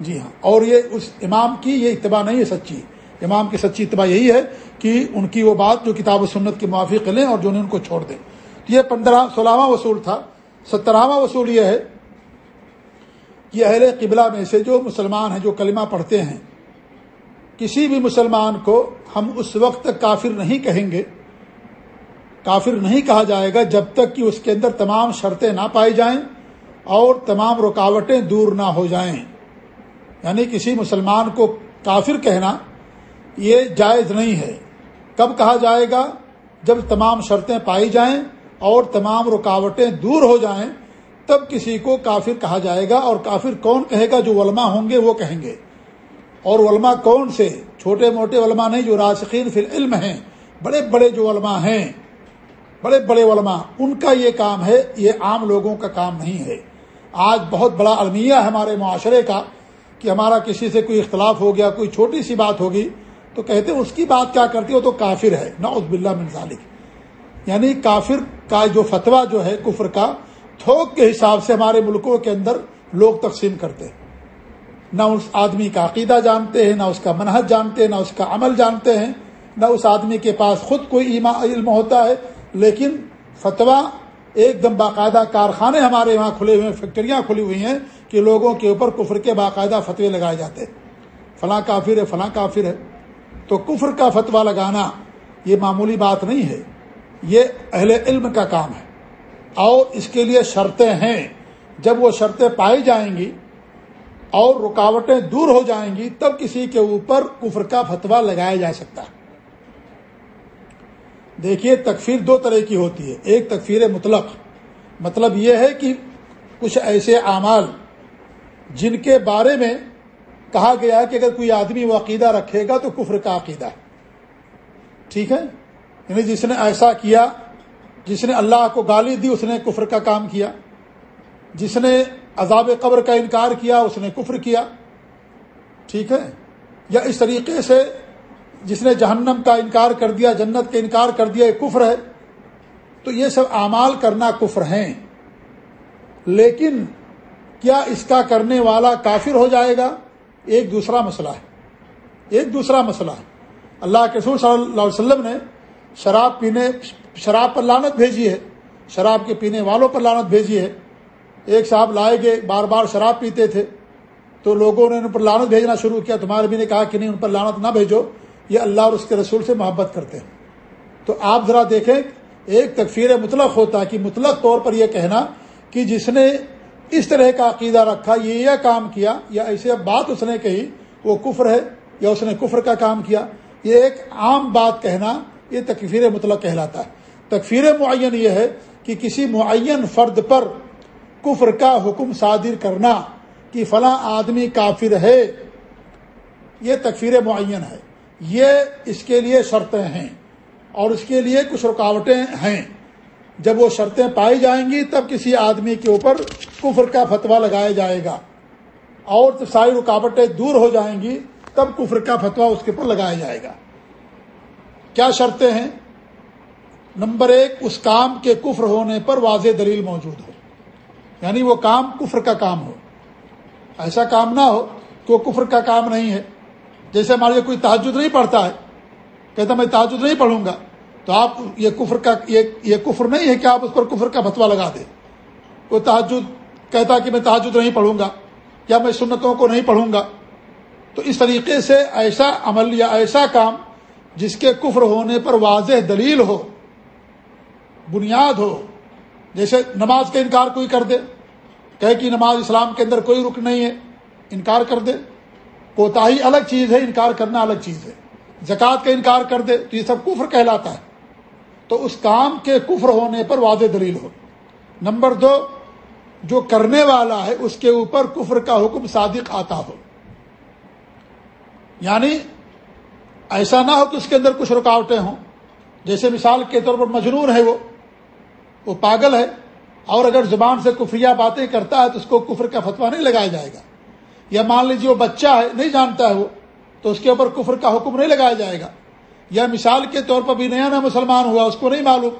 جی ہاں۔ اور یہ اس امام کی یہ اتباع نہیں ہے سچی۔ امام کی سچی اتباع یہی ہے کہ ان کی وہ بات جو کتاب و سنت کے موافق لیں اور جو انہیں ان کو چھوڑ دیں۔ تو یہ پندرہ، سولہواں وصول تھا۔ سترہواں وصول یہ ہے کہ اہل قبلہ میں سے جو مسلمان ہیں، جو کلمہ پڑھتے ہیں، کسی بھی مسلمان کو ہم اس وقت تک کافر نہیں کہیں گے۔ کافر نہیں کہا جائے گا جب تک کہ اس کے اندر تمام شرطیں نہ پائی جائیں اور تمام رکاوٹیں دور نہ ہو جائیں۔ یعنی کسی مسلمان کو کافر کہنا یہ جائز نہیں ہے۔ کب کہا جائے گا؟ جب تمام شرطیں پائی جائیں اور تمام رکاوٹیں دور ہو جائیں، تب کسی کو کافر کہا جائے گا اور کافر کون کہے گا جو علماء ہوں گے وہ کہیں گے۔ اور علماء کون سے؟ چھوٹے موٹے علماء نہیں جو راسخین فی العلم ہیں، بڑے بڑے جو علماء ہیں، بڑے بڑے علماء۔ ان کا یہ کام ہے، یہ عام لوگوں کا کام نہیں ہے۔ آج بہت بڑا المیہ ہے ہمارے معاشرے کا کہ ہمارا کسی سے کوئی اختلاف ہو گیا، کوئی چھوٹی سی بات ہوگی تو کہتے اس کی بات کیا کرتی ہو تو کافر ہے نہ باللہ من ذالک۔ یعنی کافر کا جو فتویٰ جو ہے، کفر کا تھوک کے حساب سے ہمارے ملکوں کے اندر لوگ تقسیم کرتے ہیں۔ نہ اس آدمی کا عقیدہ جانتے ہیں، نہ اس کا منحج جانتے ہیں، نہ اس کا عمل جانتے ہیں، نہ اس آدمی کے پاس خود کوئی علم ہوتا ہے۔ لیکن فتویٰ ایک دم باقاعدہ کارخانے ہمارے وہاں کھلے ہوئے ہیں، فیکٹریاں کھلی ہوئی ہیں کہ لوگوں کے اوپر کفر کے باقاعدہ فتوے لگائے جاتے ہیں۔ فلاں کافر ہے، فلاں کافر ہے۔ تو کفر کا فتویٰ لگانا یہ معمولی بات نہیں ہے، یہ اہل علم کا کام ہے۔ اور اس کے لیے شرطیں ہیں، جب وہ شرطیں پائی جائیں گی اور رکاوٹیں دور ہو جائیں گی، تب کسی کے اوپر کفر کا فتویٰ لگایا جا سکتا ہے۔ دیکھیے، تکفیر دو طرح کی ہوتی ہے۔ ایک تکفیر مطلق مطلب یہ ہے کہ کچھ ایسے اعمال جن کے بارے میں کہا گیا کہ اگر کوئی آدمی وہ عقیدہ رکھے گا تو کفر کا عقیدہ ہے۔ ٹھیک ہے؟ یعنی جس نے ایسا کیا، جس نے اللہ کو گالی دی، اس نے کفر کا کام کیا۔ جس نے عذاب قبر کا انکار کیا، اس نے کفر کیا۔ ٹھیک ہے؟ یا اس طریقے سے جس نے جہنم کا انکار کر دیا، جنت کا انکار کر دیا، یہ کفر ہے۔ تو یہ سب اعمال کرنا کفر ہیں۔ لیکن کیا اس کا کرنے والا کافر ہو جائے گا؟ ایک دوسرا مسئلہ ہے۔ ایک دوسرا مسئلہ ہے۔ اللہ کے سور صلی اللہ علیہ وسلم نے شراب پینے، شراب پر لانت بھیجی ہے۔ شراب کے پینے والوں پر لانت بھیجی ہے۔ ایک صاحب لائے گئے، بار بار شراب پیتے تھے۔ تو لوگوں نے ان پر لانت بھیجنا شروع کیا۔ تمہارے بھی نے کہا کہ نہیں، ان پر لانت نہ بھیجو۔ یہ اللہ اور اس کے رسول سے محبت کرتے ہیں۔ تو آپ ذرا دیکھیں، ایک تکفیر مطلق ہوتا ہے کہ مطلق طور پر یہ کہنا کہ جس نے اس طرح کا عقیدہ رکھا، یہ یہ کام کیا، یا ایسے بات اس نے کہی، وہ کفر ہے، یا اس نے کفر کا کام کیا، یہ ایک عام بات کہنا، یہ تکفیر مطلق کہلاتا ہے۔ تکفیر معین یہ ہے کہ کسی معین فرد پر کفر کا حکم صادر کرنا کہ فلاں آدمی کافر ہے، یہ تکفیر معین ہے۔ یہ اس کے لیے شرطیں ہیں اور اس کے لیے کچھ رکاوٹیں ہیں۔ جب وہ شرطیں پائی جائیں گی تب کسی آدمی کے اوپر کفر کا فتویٰ لگایا جائے گا۔ اور ساری رکاوٹیں دور ہو جائیں گی، تب کفر کا فتویٰ اس کے اوپر لگایا جائے گا۔ کیا شرطیں ہیں؟ نمبر ایک، اس کام کے کفر ہونے پر واضح دلیل موجود ہو۔ یعنی وہ کام کفر کا کام ہو۔ ایسا کام نہ ہو کہ وہ کفر کا کام نہیں ہے۔ جیسے ہمارے لیے کوئی تحجد نہیں پڑھتا ہے، کہتا میں تحجد نہیں پڑھوں گا۔ تو آپ یہ کفر کا یہ کفر نہیں ہے کہ آپ اس پر کفر کا بتوا لگا دیں۔ کوئی تحجد کہتا کہ میں تحجد نہیں پڑھوں گا یا میں سنتوں کو نہیں پڑھوں گا۔ تو اس طریقے سے ایسا عمل یا ایسا کام جس کے کفر ہونے پر واضح دلیل ہو، بنیاد ہو، جیسے نماز کا انکار کوئی کر دے کہ کہ نماز اسلام کے اندر کوئی رک نہیں ہے، انکار کر دے۔ کوتا ہی الگ چیز ہے، انکار کرنا الگ چیز ہے۔ زکوٰۃ کا انکار کر دے، تو یہ سب کفر کہلاتا ہے۔ تو اس کام کے کفر ہونے پر واضح دلیل ہو۔ نمبر دو، جو کرنے والا ہے، اس کے اوپر کفر کا حکم صادق آتا ہو۔ یعنی ایسا نہ ہو کہ اس کے اندر کچھ رکاوٹیں ہوں۔ جیسے مثال کے طور پر مجنون ہے وہ وہ پاگل ہے اور اگر زبان سے کفریہ باتیں کرتا ہے تو اس کو کفر کا فتویٰ نہیں لگایا جائے گا۔ یا مان لیجیے وہ بچہ ہے، نہیں جانتا ہے وہ، تو اس کے اوپر کفر کا حکم نہیں لگایا جائے گا۔ یا مثال کے طور پر بھی نیا نیا مسلمان ہوا، اس کو نہیں معلوم۔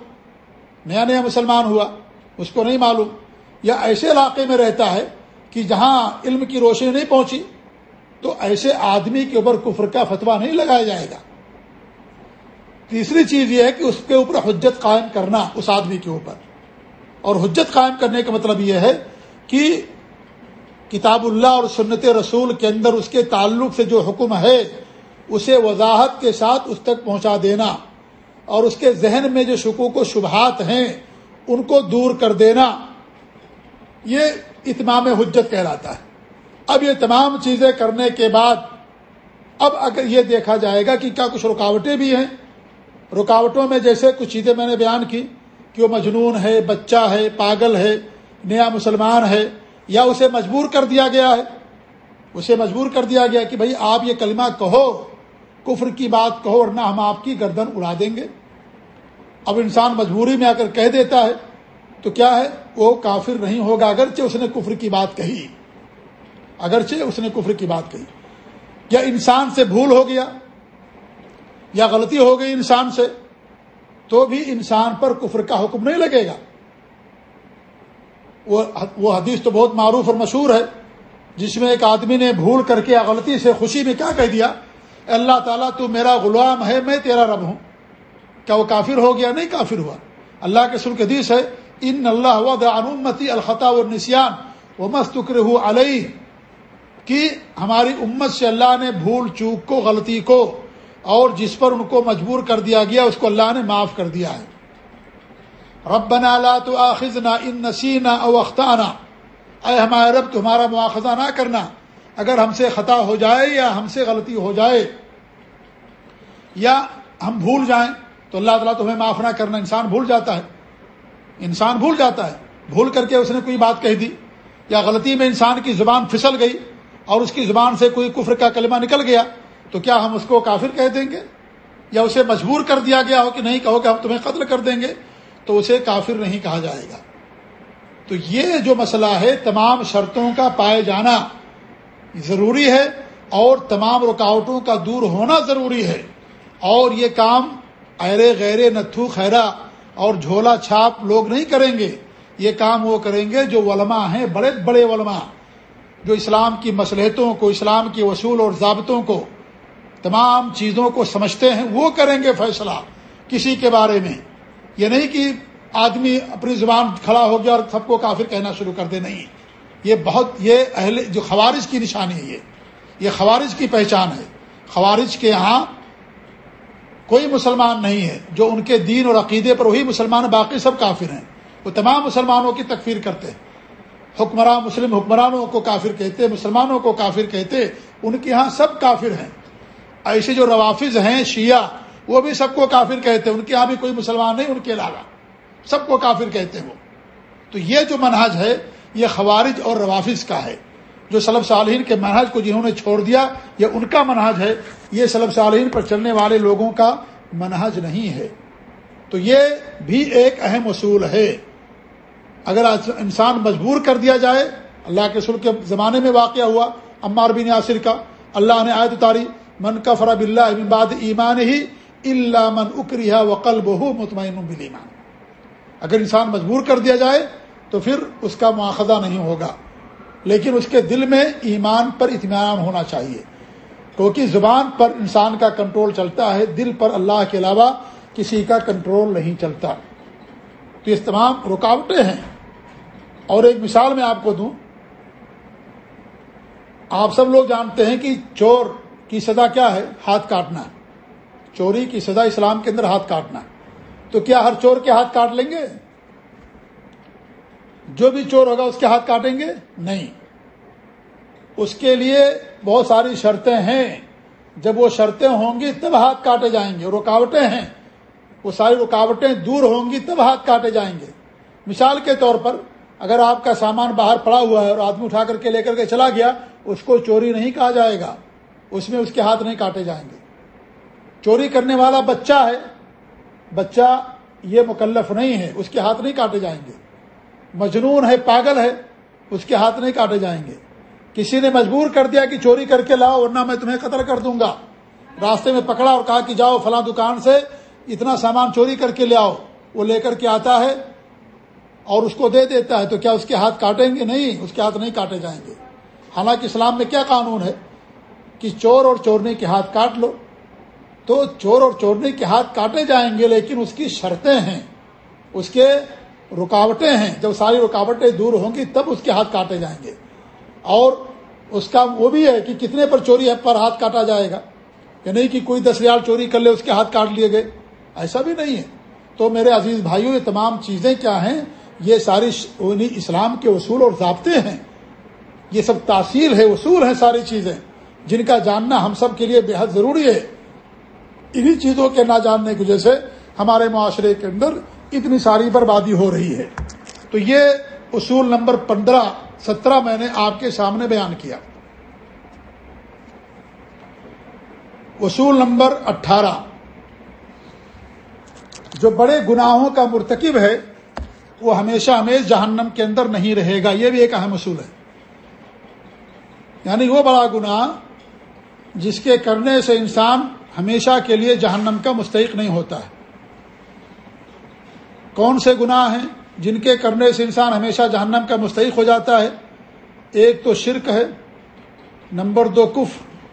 نیا نیا مسلمان ہوا، اس کو نہیں معلوم۔ یا ایسے علاقے میں رہتا ہے کہ جہاں علم کی روشنی نہیں پہنچی، تو ایسے آدمی کے اوپر کفر کا فتویٰ نہیں لگایا جائے گا۔ تیسری چیز یہ ہے کہ اس کے اوپر حجت قائم کرنا اس آدمی کے اوپر۔ اور حجت قائم کرنے کا مطلب یہ ہے کہ کتاب اللہ اور سنت رسول کے اندر اس کے تعلق سے جو حکم ہے اسے وضاحت کے ساتھ اس تک پہنچا دینا اور اس کے ذہن میں جو شکوک و شبہات ہیں، ان کو دور کر دینا، یہ اتمام حجت کہلاتا ہے۔ اب یہ تمام چیزیں کرنے کے بعد، اب اگر یہ دیکھا جائے گا کہ کیا کچھ رکاوٹیں بھی ہیں۔ رکاوٹوں میں جیسے کچھ چیزیں میں نے بیان کی کہ وہ مجنون ہے، بچہ ہے، پاگل ہے، نیا مسلمان ہے، یا اسے مجبور کر دیا گیا ہے۔ اسے مجبور کر دیا گیا کہ بھائی آپ یہ کلمہ کہو۔ کفر کی بات کہو ورنہ ہم آپ کی گردن اڑا دیں گے۔ اب انسان مجبوری میں آ کر کہہ دیتا ہے تو کیا ہے؟ وہ کافر نہیں ہوگا، اگرچہ اس نے کفر کی بات کہی۔ اگرچہ اس نے کفر کی بات کہی۔ یا انسان سے بھول ہو گیا یا غلطی ہو گئی انسان سے، تو بھی انسان پر کفر کا حکم نہیں لگے گا۔ وہ حدیث تو بہت معروف اور مشہور ہے، جس میں ایک آدمی نے بھول کر کے غلطی سے خوشی میں کیا کہہ دیا؟ اللہ تعالیٰ تو میرا غلام ہے، میں تیرا رب ہوں۔ کیا وہ کافر ہو گیا؟ نہیں کافر ہوا۔ اللہ کے سلک حدیث ہے، ان اللہ عنمتی الخطا و نسان و مستر علیہ۔ کہ ہماری امت سے اللہ نے بھول چوک کو، غلطی کو، اور جس پر ان کو مجبور کر دیا گیا، اس کو اللہ نے معاف کر دیا ہے۔ رب لا تو آخذ ان نسینا او اختانہ اے ہمارے رب، تمہارا مواخذہ نہ کرنا۔ اگر ہم سے خطا ہو جائے یا ہم سے غلطی ہو جائے یا ہم بھول جائیں، تو اللہ تعالیٰ تمہیں معاف نہ کرنا، انسان بھول جاتا ہے۔ انسان بھول جاتا ہے۔ بھول کر کے اس نے کوئی بات کہہ دی۔ یا غلطی میں انسان کی زبان پھسل گئی اور اس کی زبان سے کوئی کفر کا کلمہ نکل گیا، تو کیا ہم اس کو کافر کہہ دیں گے؟ یا اسے مجبور کر دیا گیا ہو کہ نہیں کہو کہ ہم تمہیں قتل کر دیں گے، تو اسے کافر نہیں کہا جائے گا۔ تو یہ جو مسئلہ ہے، تمام شرطوں کا پائے جانا۔ ضروری ہے اور تمام رکاوٹوں کا دور ہونا ضروری ہے اور یہ کام ایرے غیر نتھو خیرا اور جھولا چھاپ لوگ نہیں کریں گے۔ یہ کام وہ کریں گے جو علماء ہیں، بڑے بڑے علماء، جو اسلام کی مصلحتوں کو، اسلام کے اصول اور ضابطوں کو، تمام چیزوں کو سمجھتے ہیں، وہ کریں گے فیصلہ کسی کے بارے میں۔ یہ نہیں کہ آدمی اپنی زبان کھڑا ہو گیا اور سب کو کافر کہنا شروع کر دے، نہیں۔ یہ بہت یہ اہل جو خوارج کی نشانی ہے یہ یہ خوارج کی پہچان ہے۔ خوارج کے یہاں کوئی مسلمان نہیں ہے، جو ان کے دین اور عقیدے پر وہی مسلمان باقی سب کافر ہیں۔ وہ تمام مسلمانوں کی تکفیر کرتے ہیں۔ حکمراں مسلم حکمرانوں کو کافر کہتے، مسلمانوں کو کافر کہتے، ان کے یہاں سب کافر ہیں۔ ایسے جو روافظ ہیں شیعہ، وہ بھی سب کو کافر کہتے ہیں ان کے یہاں بھی کوئی مسلمان نہیں، ان کے علاوہ سب کو کافر کہتے ہیں وہ۔ تو یہ جو منہج ہے یہ خوارج اور روافظ کا ہے۔ جو سلب صالحین کے منہج کو جنہوں نے چھوڑ دیا، یہ ان کا منہج ہے۔ یہ سلب صالحین پر چلنے والے لوگوں کا منہج نہیں ہے۔ تو یہ بھی ایک اہم اصول ہے۔ اگر انسان مجبور کر دیا جائے، اللہ کے سر کے زمانے میں واقع ہوا، عمار بن یاسر کا، اللہ نے آیت اتاری، من کا فرب اللہ باد ایمان ہی اللہ من اکریہ وقل بہو مطمئن ایمان اگر انسان مجبور کر دیا جائے تو پھر اس کا مواخذہ نہیں ہوگا۔ لیکن اس کے دل میں ایمان پر اطمینان ہونا چاہیے۔ کیونکہ زبان پر انسان کا کنٹرول چلتا ہے، دل پر اللہ کے علاوہ کسی کا کنٹرول نہیں چلتا۔ تو یہ تمام رکاوٹیں ہیں۔ اور ایک مثال میں آپ کو دوں۔ آپ سب لوگ جانتے ہیں کہ چور کی سزا کیا ہے؟ ہاتھ کاٹنا۔ چوری کی سزا اسلام کے اندر ہاتھ کاٹنا۔ تو کیا ہر چور کے ہاتھ کاٹ لیں گے؟ جو بھی چور ہوگا اس کے ہاتھ کاٹیں گے؟ نہیں۔ اس کے لیے بہت ساری شرطیں ہیں۔ جب وہ شرطیں ہوں گی تب ہاتھ کاٹے جائیں گے۔ رکاوٹیں ہیں۔ وہ ساری رکاوٹیں دور ہوں گی تب ہاتھ کاٹے جائیں گے۔ مثال کے طور پر اگر آپ کا سامان باہر پڑا ہوا ہے اور آدمی اٹھا کر کے لے کر کے چلا گیا، اس کو چوری نہیں کہا جائے گا۔ اس میں اس کے ہاتھ نہیں کاٹے جائیں گے۔ چوری کرنے والا بچہ ہے۔ بچہ یہ مکلف نہیں ہے۔ اس کے ہاتھ نہیں کاٹے جائیں گے۔ مجنون ہے، پاگل ہے، اس کے ہاتھ نہیں کاٹے جائیں گے۔ کسی نے مجبور کر دیا کہ چوری کر کے لاؤ، ورنہ میں تمہیں قتل کر دوں گا۔ راستے میں پکڑا اور کہا کہ جاؤ فلاں دکان سے، اتنا سامان چوری کر کے لے آؤ۔ وہ لے کر کے آتا ہے اور اس کو دے دیتا ہے، تو کیا اس کے ہاتھ کاٹیں گے؟ نہیں، اس کے ہاتھ نہیں کاٹے جائیں گے۔ حالانکہ اسلام میں کیا قانون ہے؟ کہ چور اور چورنے کے ہاتھ کاٹ لو۔ تو چور اور چورنے کے ہاتھ کاٹے جائیں گے، لیکن اس کی شرطیں ہیں۔ اس کے رکاوٹیں ہیں، جب ساری رکاوٹیں دور ہوں گی، تب اس کے ہاتھ کاٹے جائیں گے۔ اور اس کا وہ بھی ہے کہ کتنے پر چوری پر ہاتھ کاٹا جائے گا۔ کہ نہیں کہ کوئی دس ریال چوری کر لے، اس کے ہاتھ کاٹ لیے گئے۔ ایسا بھی نہیں ہے۔ تو میرے عزیز بھائیوں یہ تمام چیزیں کیا ہیں؟ یہ ساری یعنی اسلام کے اصول اور ضابطے ہیں۔ یہ سب تاثیر ہے، اصول ہیں ساری چیزیں۔ جن کا جاننا ہم سب کے لیے بے حد ضروری ہے۔ انہی چیزوں کے نہ جاننے کی وجہ سے ہمارے معاشرے کے اندر اتنی ساری بربادی ہو رہی ہے۔ تو یہ اصول نمبر پندرہ، سترہ میں نے آپ کے سامنے بیان کیا۔ اصول نمبر اٹھارہ۔ جو بڑے گناہوں کا مرتکب ہے، وہ ہمیشہ ہمیش جہنم کے اندر نہیں رہے گا۔ یہ بھی ایک اہم اصول ہے۔ یعنی وہ بڑا گناہ جس کے کرنے سے انسان ہمیشہ کے لیے جہنم کا مستحق نہیں ہوتا ہے۔ کون سے گناہ ہیں جن کے کرنے سے انسان ہمیشہ جہنم کا مستحق ہو جاتا ہے؟ ایک تو شرک ہے، نمبر دو کف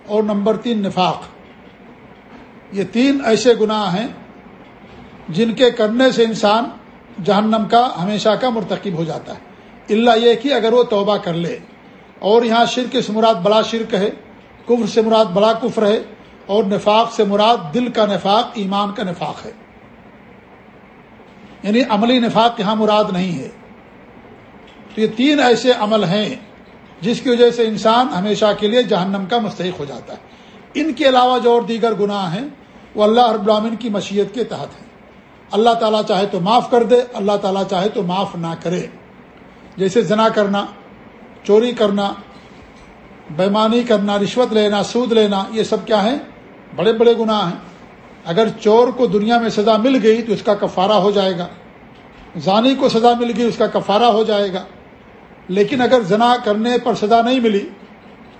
اور نمبر تین نفاق۔ یہ تین ایسے گناہ ہیں جن کے کرنے سے انسان جہنم کا ہمیشہ کا مرتکب ہو جاتا ہے۔ اللہ یہ کہ اگر وہ توبہ کر لے، اور یہاں شرک سے مراد بڑا شرک ہے، کفر سے مراد بڑا کفر ہے، اور نفاق سے مراد دل کا نفاق، ایمان کا نفاق ہے۔ یعنی عملی نفاق یہاں مراد نہیں ہے۔ تو یہ تین ایسے عمل ہیں جس کی وجہ سے انسان ہمیشہ کے لیے جہنم کا مستحق ہو جاتا ہے۔ ان کے علاوہ جو اور دیگر گناہ ہیں، وہ اللہ رب العالمین کی مشیت کے تحت ہیں۔ اللہ تعالیٰ چاہے تو معاف کر دے، اللہ تعالیٰ چاہے تو معاف نہ کرے۔ جیسے زنا کرنا، چوری کرنا بیمانی کرنا، رشوت لینا، سود لینا، یہ سب کیا ہیں؟ بڑے بڑے گناہ ہیں۔ اگر چور کو دنیا میں سزا مل گئی تو اس کا کفارہ ہو جائے گا۔ زانی کو سزا مل گئی اس کا کفارہ ہو جائے گا۔ لیکن اگر زنا کرنے پر سزا نہیں ملی،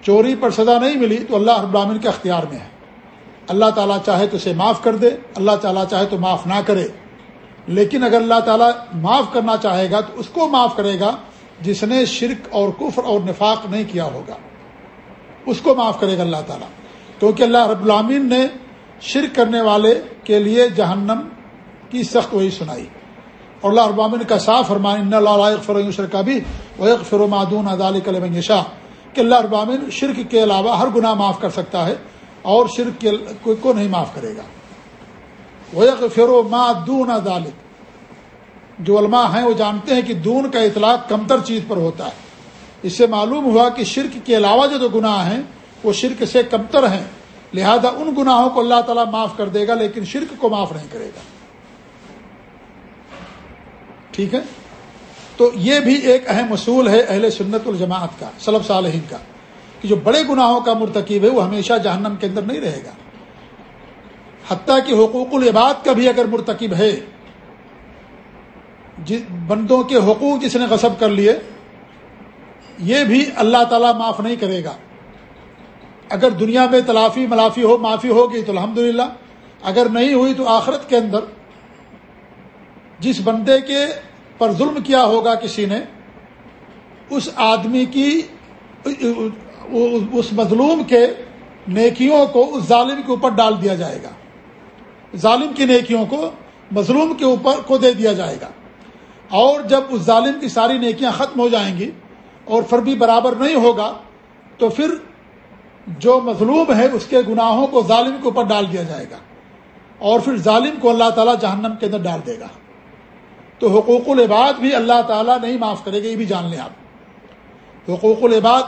چوری پر سزا نہیں ملی، تو اللہ ابراہین کے اختیار میں ہے۔ اللہ تعالیٰ چاہے تو اسے معاف کر دے، اللہ تعالیٰ چاہے تو معاف نہ کرے۔ لیکن اگر اللہ تعالیٰ معاف کرنا چاہے گا تو اس کو معاف کرے گا جس نے شرک اور کفر اور نفاق نہیں کیا ہوگا۔ اس کو معاف کرے گا اللہ تعالیٰ۔ کیونکہ اللہ رب العامین نے شرک کرنے والے کے لیے جہنم کی سخت وہی سنائی۔ اور اللہ ابامن کا صاف فرمان اللہ کا بھی وہ فرو معدون ادال کلم شاہ کہ اللہ ابامن شرک کے علاوہ ہر گناہ معاف کر سکتا ہے اور شرک کو نہیں معاف کرے گا۔ وہ فرو معدون ادالک جو علماء ہیں وہ جانتے ہیں کہ دون کا اطلاق کمتر چیز پر ہوتا ہے۔ اس سے معلوم ہوا کہ شرک کے علاوہ جو گناہ ہیں وہ شرک سے کمتر ہیں۔ لہذا ان گناہوں کو اللہ تعالیٰ معاف کر دے گا، لیکن شرک کو معاف نہیں کرے گا۔ ٹھیک ہے؟ تو یہ بھی ایک اہم اصول ہے اہل سنت الجماعت کا صلب صالحین کا، کہ جو بڑے گناہوں کا مرتکب ہے، وہ ہمیشہ جہنم کے اندر نہیں رہے گا۔ حتیٰ کہ حقوق العباد کا بھی اگر مرتکب ہے جی، بندوں کے حقوق جس نے غصب کر لیے، یہ بھی اللہ تعالیٰ معاف نہیں کرے گا۔ اگر دنیا میں تلافی ملافی ہو معافی ہوگی تو الحمد اگر نہیں ہوئی تو آخرت کے اندر جس بندے کے پر ظلم کیا ہوگا کسی نے، اس آدمی کی، اس مظلوم کے نیکیوں کو، اس ظالم کے اوپر ڈال دیا جائے گا۔ ظالم کی نیکیوں کو، مظلوم کے اوپر کو دے دیا جائے گا۔ اور جب اس ظالم کی ساری نیکیاں ختم ہو جائیں گی اور پھر بھی برابر نہیں ہوگا، تو پھر جو مظلوم ہے اس کے گناہوں کو ظالم کے اوپر ڈال دیا جائے گا اور پھر ظالم کو اللہ تعالیٰ جہنم کے اندر ڈال دے گا۔ تو حقوق العباد بھی اللہ تعالیٰ نہیں معاف کرے گا، یہ بھی جان لیں آپ۔ حقوق العباد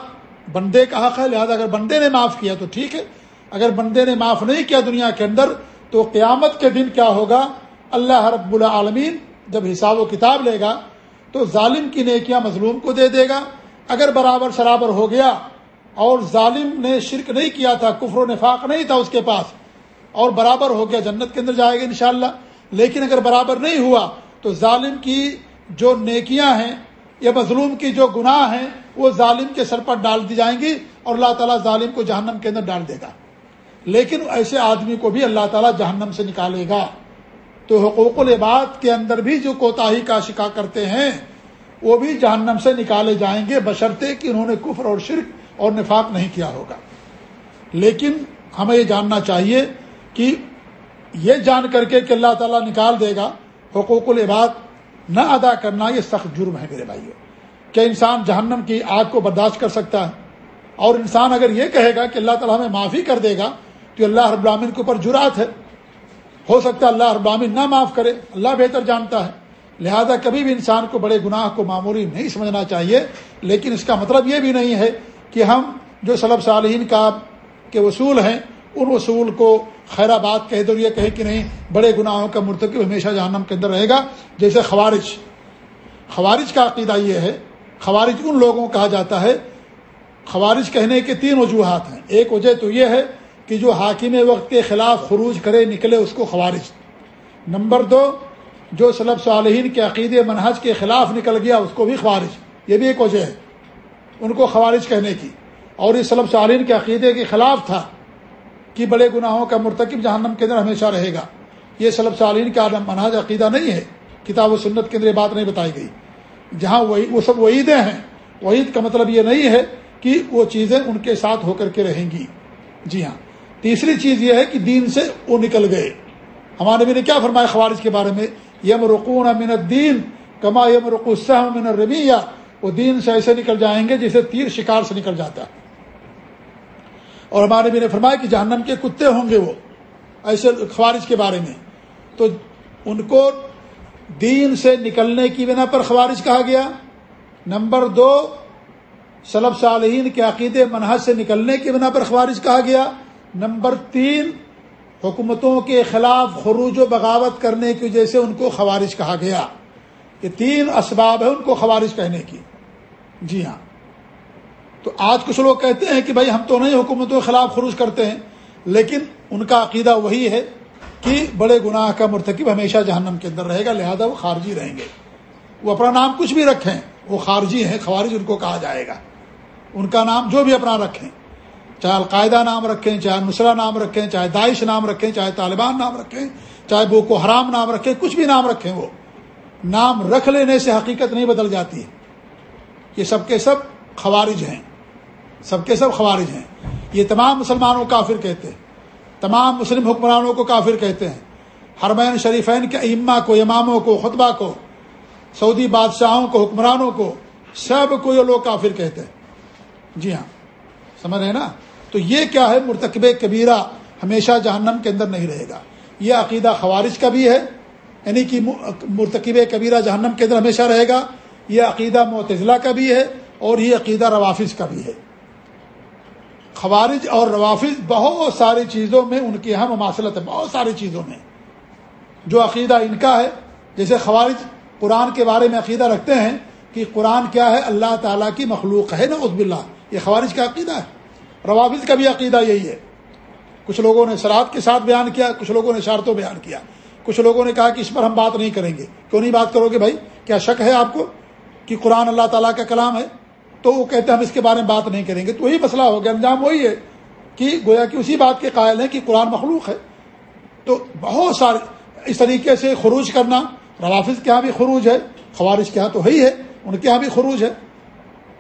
بندے کا حق ہے، لہٰذا اگر بندے نے معاف کیا تو ٹھیک ہے، اگر بندے نے معاف نہیں کیا دنیا کے اندر تو قیامت کے دن کیا ہوگا؟ اللہ رب العالمین جب حساب و کتاب لے گا تو ظالم کی نیکیاں مظلوم کو دے دے گا۔ اگر برابر شرابر ہو گیا اور ظالم نے شرک نہیں کیا تھا، کفر و نفاق نہیں تھا اس کے پاس، اور برابر ہو گیا، جنت کے اندر جائے گا انشاءاللہ۔ لیکن اگر برابر نہیں ہوا، تو ظالم کی جو نیکیاں ہیں یا مظلوم کی جو گناہ ہیں، وہ ظالم کے سر پر ڈال دی جائیں گی اور اللہ تعالیٰ ظالم کو جہنم کے اندر ڈال دے گا۔ لیکن ایسے آدمی کو بھی اللہ تعالیٰ جہنم سے نکالے گا۔ تو حقوق العباد کے اندر بھی جو کوتاہی کا شکار کرتے ہیں، وہ بھی جہنم سے نکالے جائیں گے، بشرطے کہ انہوں نے کفر اور شرک اور نفاق نہیں کیا ہوگا۔ لیکن ہمیں یہ جاننا چاہیے کہ یہ جان کر کے کہ اللہ تعالیٰ نکال دے گا، حقوق العباد نہ ادا کرنا یہ سخت جرم ہے میرے بھائیوں کہ انسان جہنم کی آگ کو برداشت کر سکتا ہے، اور انسان اگر یہ کہے گا کہ اللہ تعالیٰ ہمیں معافی کر دے گا، تو اللہ رب العالمین کے اوپر جرات ہے۔ ہو سکتا ہے اللہ ابامن نہ معاف کرے، اللہ بہتر جانتا ہے۔ لہذا کبھی بھی انسان کو بڑے گناہ کو معمولی نہیں سمجھنا چاہیے، لیکن اس کا مطلب یہ بھی نہیں ہے کہ ہم جو صلب صالحین کا کے اصول ہیں، ان اصول کو خیر آباد کہہ دو یہ کہے کہ نہیں، بڑے گناہوں کا مرتکب ہمیشہ جہنم کے اندر رہے گا۔ جیسے خوارج خوارج کا عقیدہ یہ ہے، خوارج ان لوگوں کو کہا جاتا ہے۔ خوارج کہنے کے تین وجوہات ہیں۔ ایک وجہ تو یہ ہے کہ جو حاکم وقت کے خلاف خروج کرے، نکلے، اس کو خوارج۔ نمبر دو، جو صلب صالحین کے عقید منہج کے خلاف نکل گیا، اس کو بھی خوارج۔ یہ بھی ایک وجہ ہے۔ ان کو خوارج کہنے کی۔ اور یہ صلب صالحین کے عقیدے کے خلاف تھا کہ بڑے گناہوں کا مرتکب جہنم کے اندر ہمیشہ رہے گا۔ یہ صلب صالحین کا منہج عقیدہ نہیں ہے۔ کتاب و سنت کے اندر یہ بات نہیں بتائی گئی۔ جہاں وہی وہ سب وعیدیں ہیں۔ وعید کا مطلب یہ نہیں ہے کہ وہ چیزیں ان کے ساتھ ہو کر کے رہیں گی۔ جی ہاں۔ تیسری چیز یہ ہے کہ دین سے وہ نکل گئے۔ ہمارے بھی نے کیا فرمایا خوارج کے بارے میں؟ یم رقون امین الدین کما یم رقو امین الرمیہ وہ دین سے ایسے نکل جائیں گے جسے تیر شکار سے نکل جاتا ہے۔ اور ہمارے بھی نے فرمایا کہ جہنم کے کتے ہوں گے وہ، ایسے خوارج کے بارے میں۔ تو ان کو دین سے نکلنے کی بنا پر خوارج کہا گیا۔ نمبر دو سلب صالحین کے عقیدے منحص سے نکلنے کی بنا پر خوارج کہا گیا۔ نمبر تین، حکومتوں کے خلاف خروج و بغاوت کرنے کی وجہ سے ان کو خوارج کہا گیا۔ یہ تین اسباب ہیں ان کو خوارج کہنے کی۔ جی ہاں۔ تو آج کچھ لوگ کہتے ہیں کہ بھائی ہم تو نہیں، حکومتوں کے خلاف خروج کرتے ہیں، لیکن ان کا عقیدہ وہی ہے کہ بڑے گناہ کا مرتکب ہمیشہ جہنم کے اندر رہے گا، لہذا وہ خارجی رہیں گے۔ وہ اپنا نام کچھ بھی رکھیں، وہ خارجی ہیں، خوارج ان کو کہا جائے گا۔ ان کا نام جو بھی اپنا رکھیں، چاہے القاعدہ نام رکھیں، چاہے نصرہ نام رکھیں، چاہے داعش نام رکھیں، چاہے طالبان نام رکھیں، چاہے بوکو حرام نام رکھیں، کچھ بھی نام رکھیں وہ۔ نام رکھ لینے سے حقیقت نہیں بدل جاتی یہ سب کے سب خوارج ہیں۔ سب کے سب خوارج ہیں۔ یہ تمام مسلمانوں کو کافر کہتے ہیں۔ تمام مسلم حکمرانوں کو کافر کہتے ہیں۔ حرمین شریفین کے اما کو، اماموں کو، خطبہ کو، سعودی بادشاہوں کو، حکمرانوں کو، سب کو یہ لوگ کافر کہتے ہیں۔ جی ہاں سمجھ رہے نا؟ تو یہ کیا ہے؟ مرتکب کبیرہ ہمیشہ جہنم کے اندر نہیں رہے گا۔ یہ عقیدہ خوارج کا بھی ہے۔ یعنی کہ مرتکب کبیرہ جہنم کے اندر ہمیشہ رہے گا، یہ عقیدہ معتضلہ کا بھی ہے اور یہ عقیدہ روافظ کا بھی ہے۔ خوارج اور روافظ بہت ساری چیزوں میں ان کی اہم مماثلت ہے، بہت ساری چیزوں میں۔ جو عقیدہ ان کا ہے، جیسے خوارج قرآن کے بارے میں عقیدہ رکھتے ہیں کہ قرآن کیا ہے، اللہ تعالیٰ کی مخلوق ہے نا عزب اللہ یہ خوارج کا عقیدہ ہے۔ روافظ کا بھی عقیدہ یہی ہے۔ کچھ لوگوں نے سراب کے ساتھ بیان کیا، کچھ لوگوں نے شارتوں بیان کیا۔ کچھ لوگوں نے کہا کہ اس پر ہم بات نہیں کریں گے۔ کیوں نہیں بات کرو گے بھائی؟ کیا شک ہے آپ کو کہ قرآن اللہ تعالیٰ کا کلام ہے؟ تو وہ کہتے ہیں ہم اس کے بارے میں بات نہیں کریں گے۔ تو وہی مسئلہ ہو گیا۔ انجام وہی ہے کہ گویا کہ اسی بات کے قائل ہیں کہ قرآن مخلوق ہے۔ تو بہت سارے اس طریقے سے خروج کرنا، روافظ کے یہاں بھی خروج ہے، خوارج کے یہاں تو ہے ان کے یہاں بھی خروج ہے۔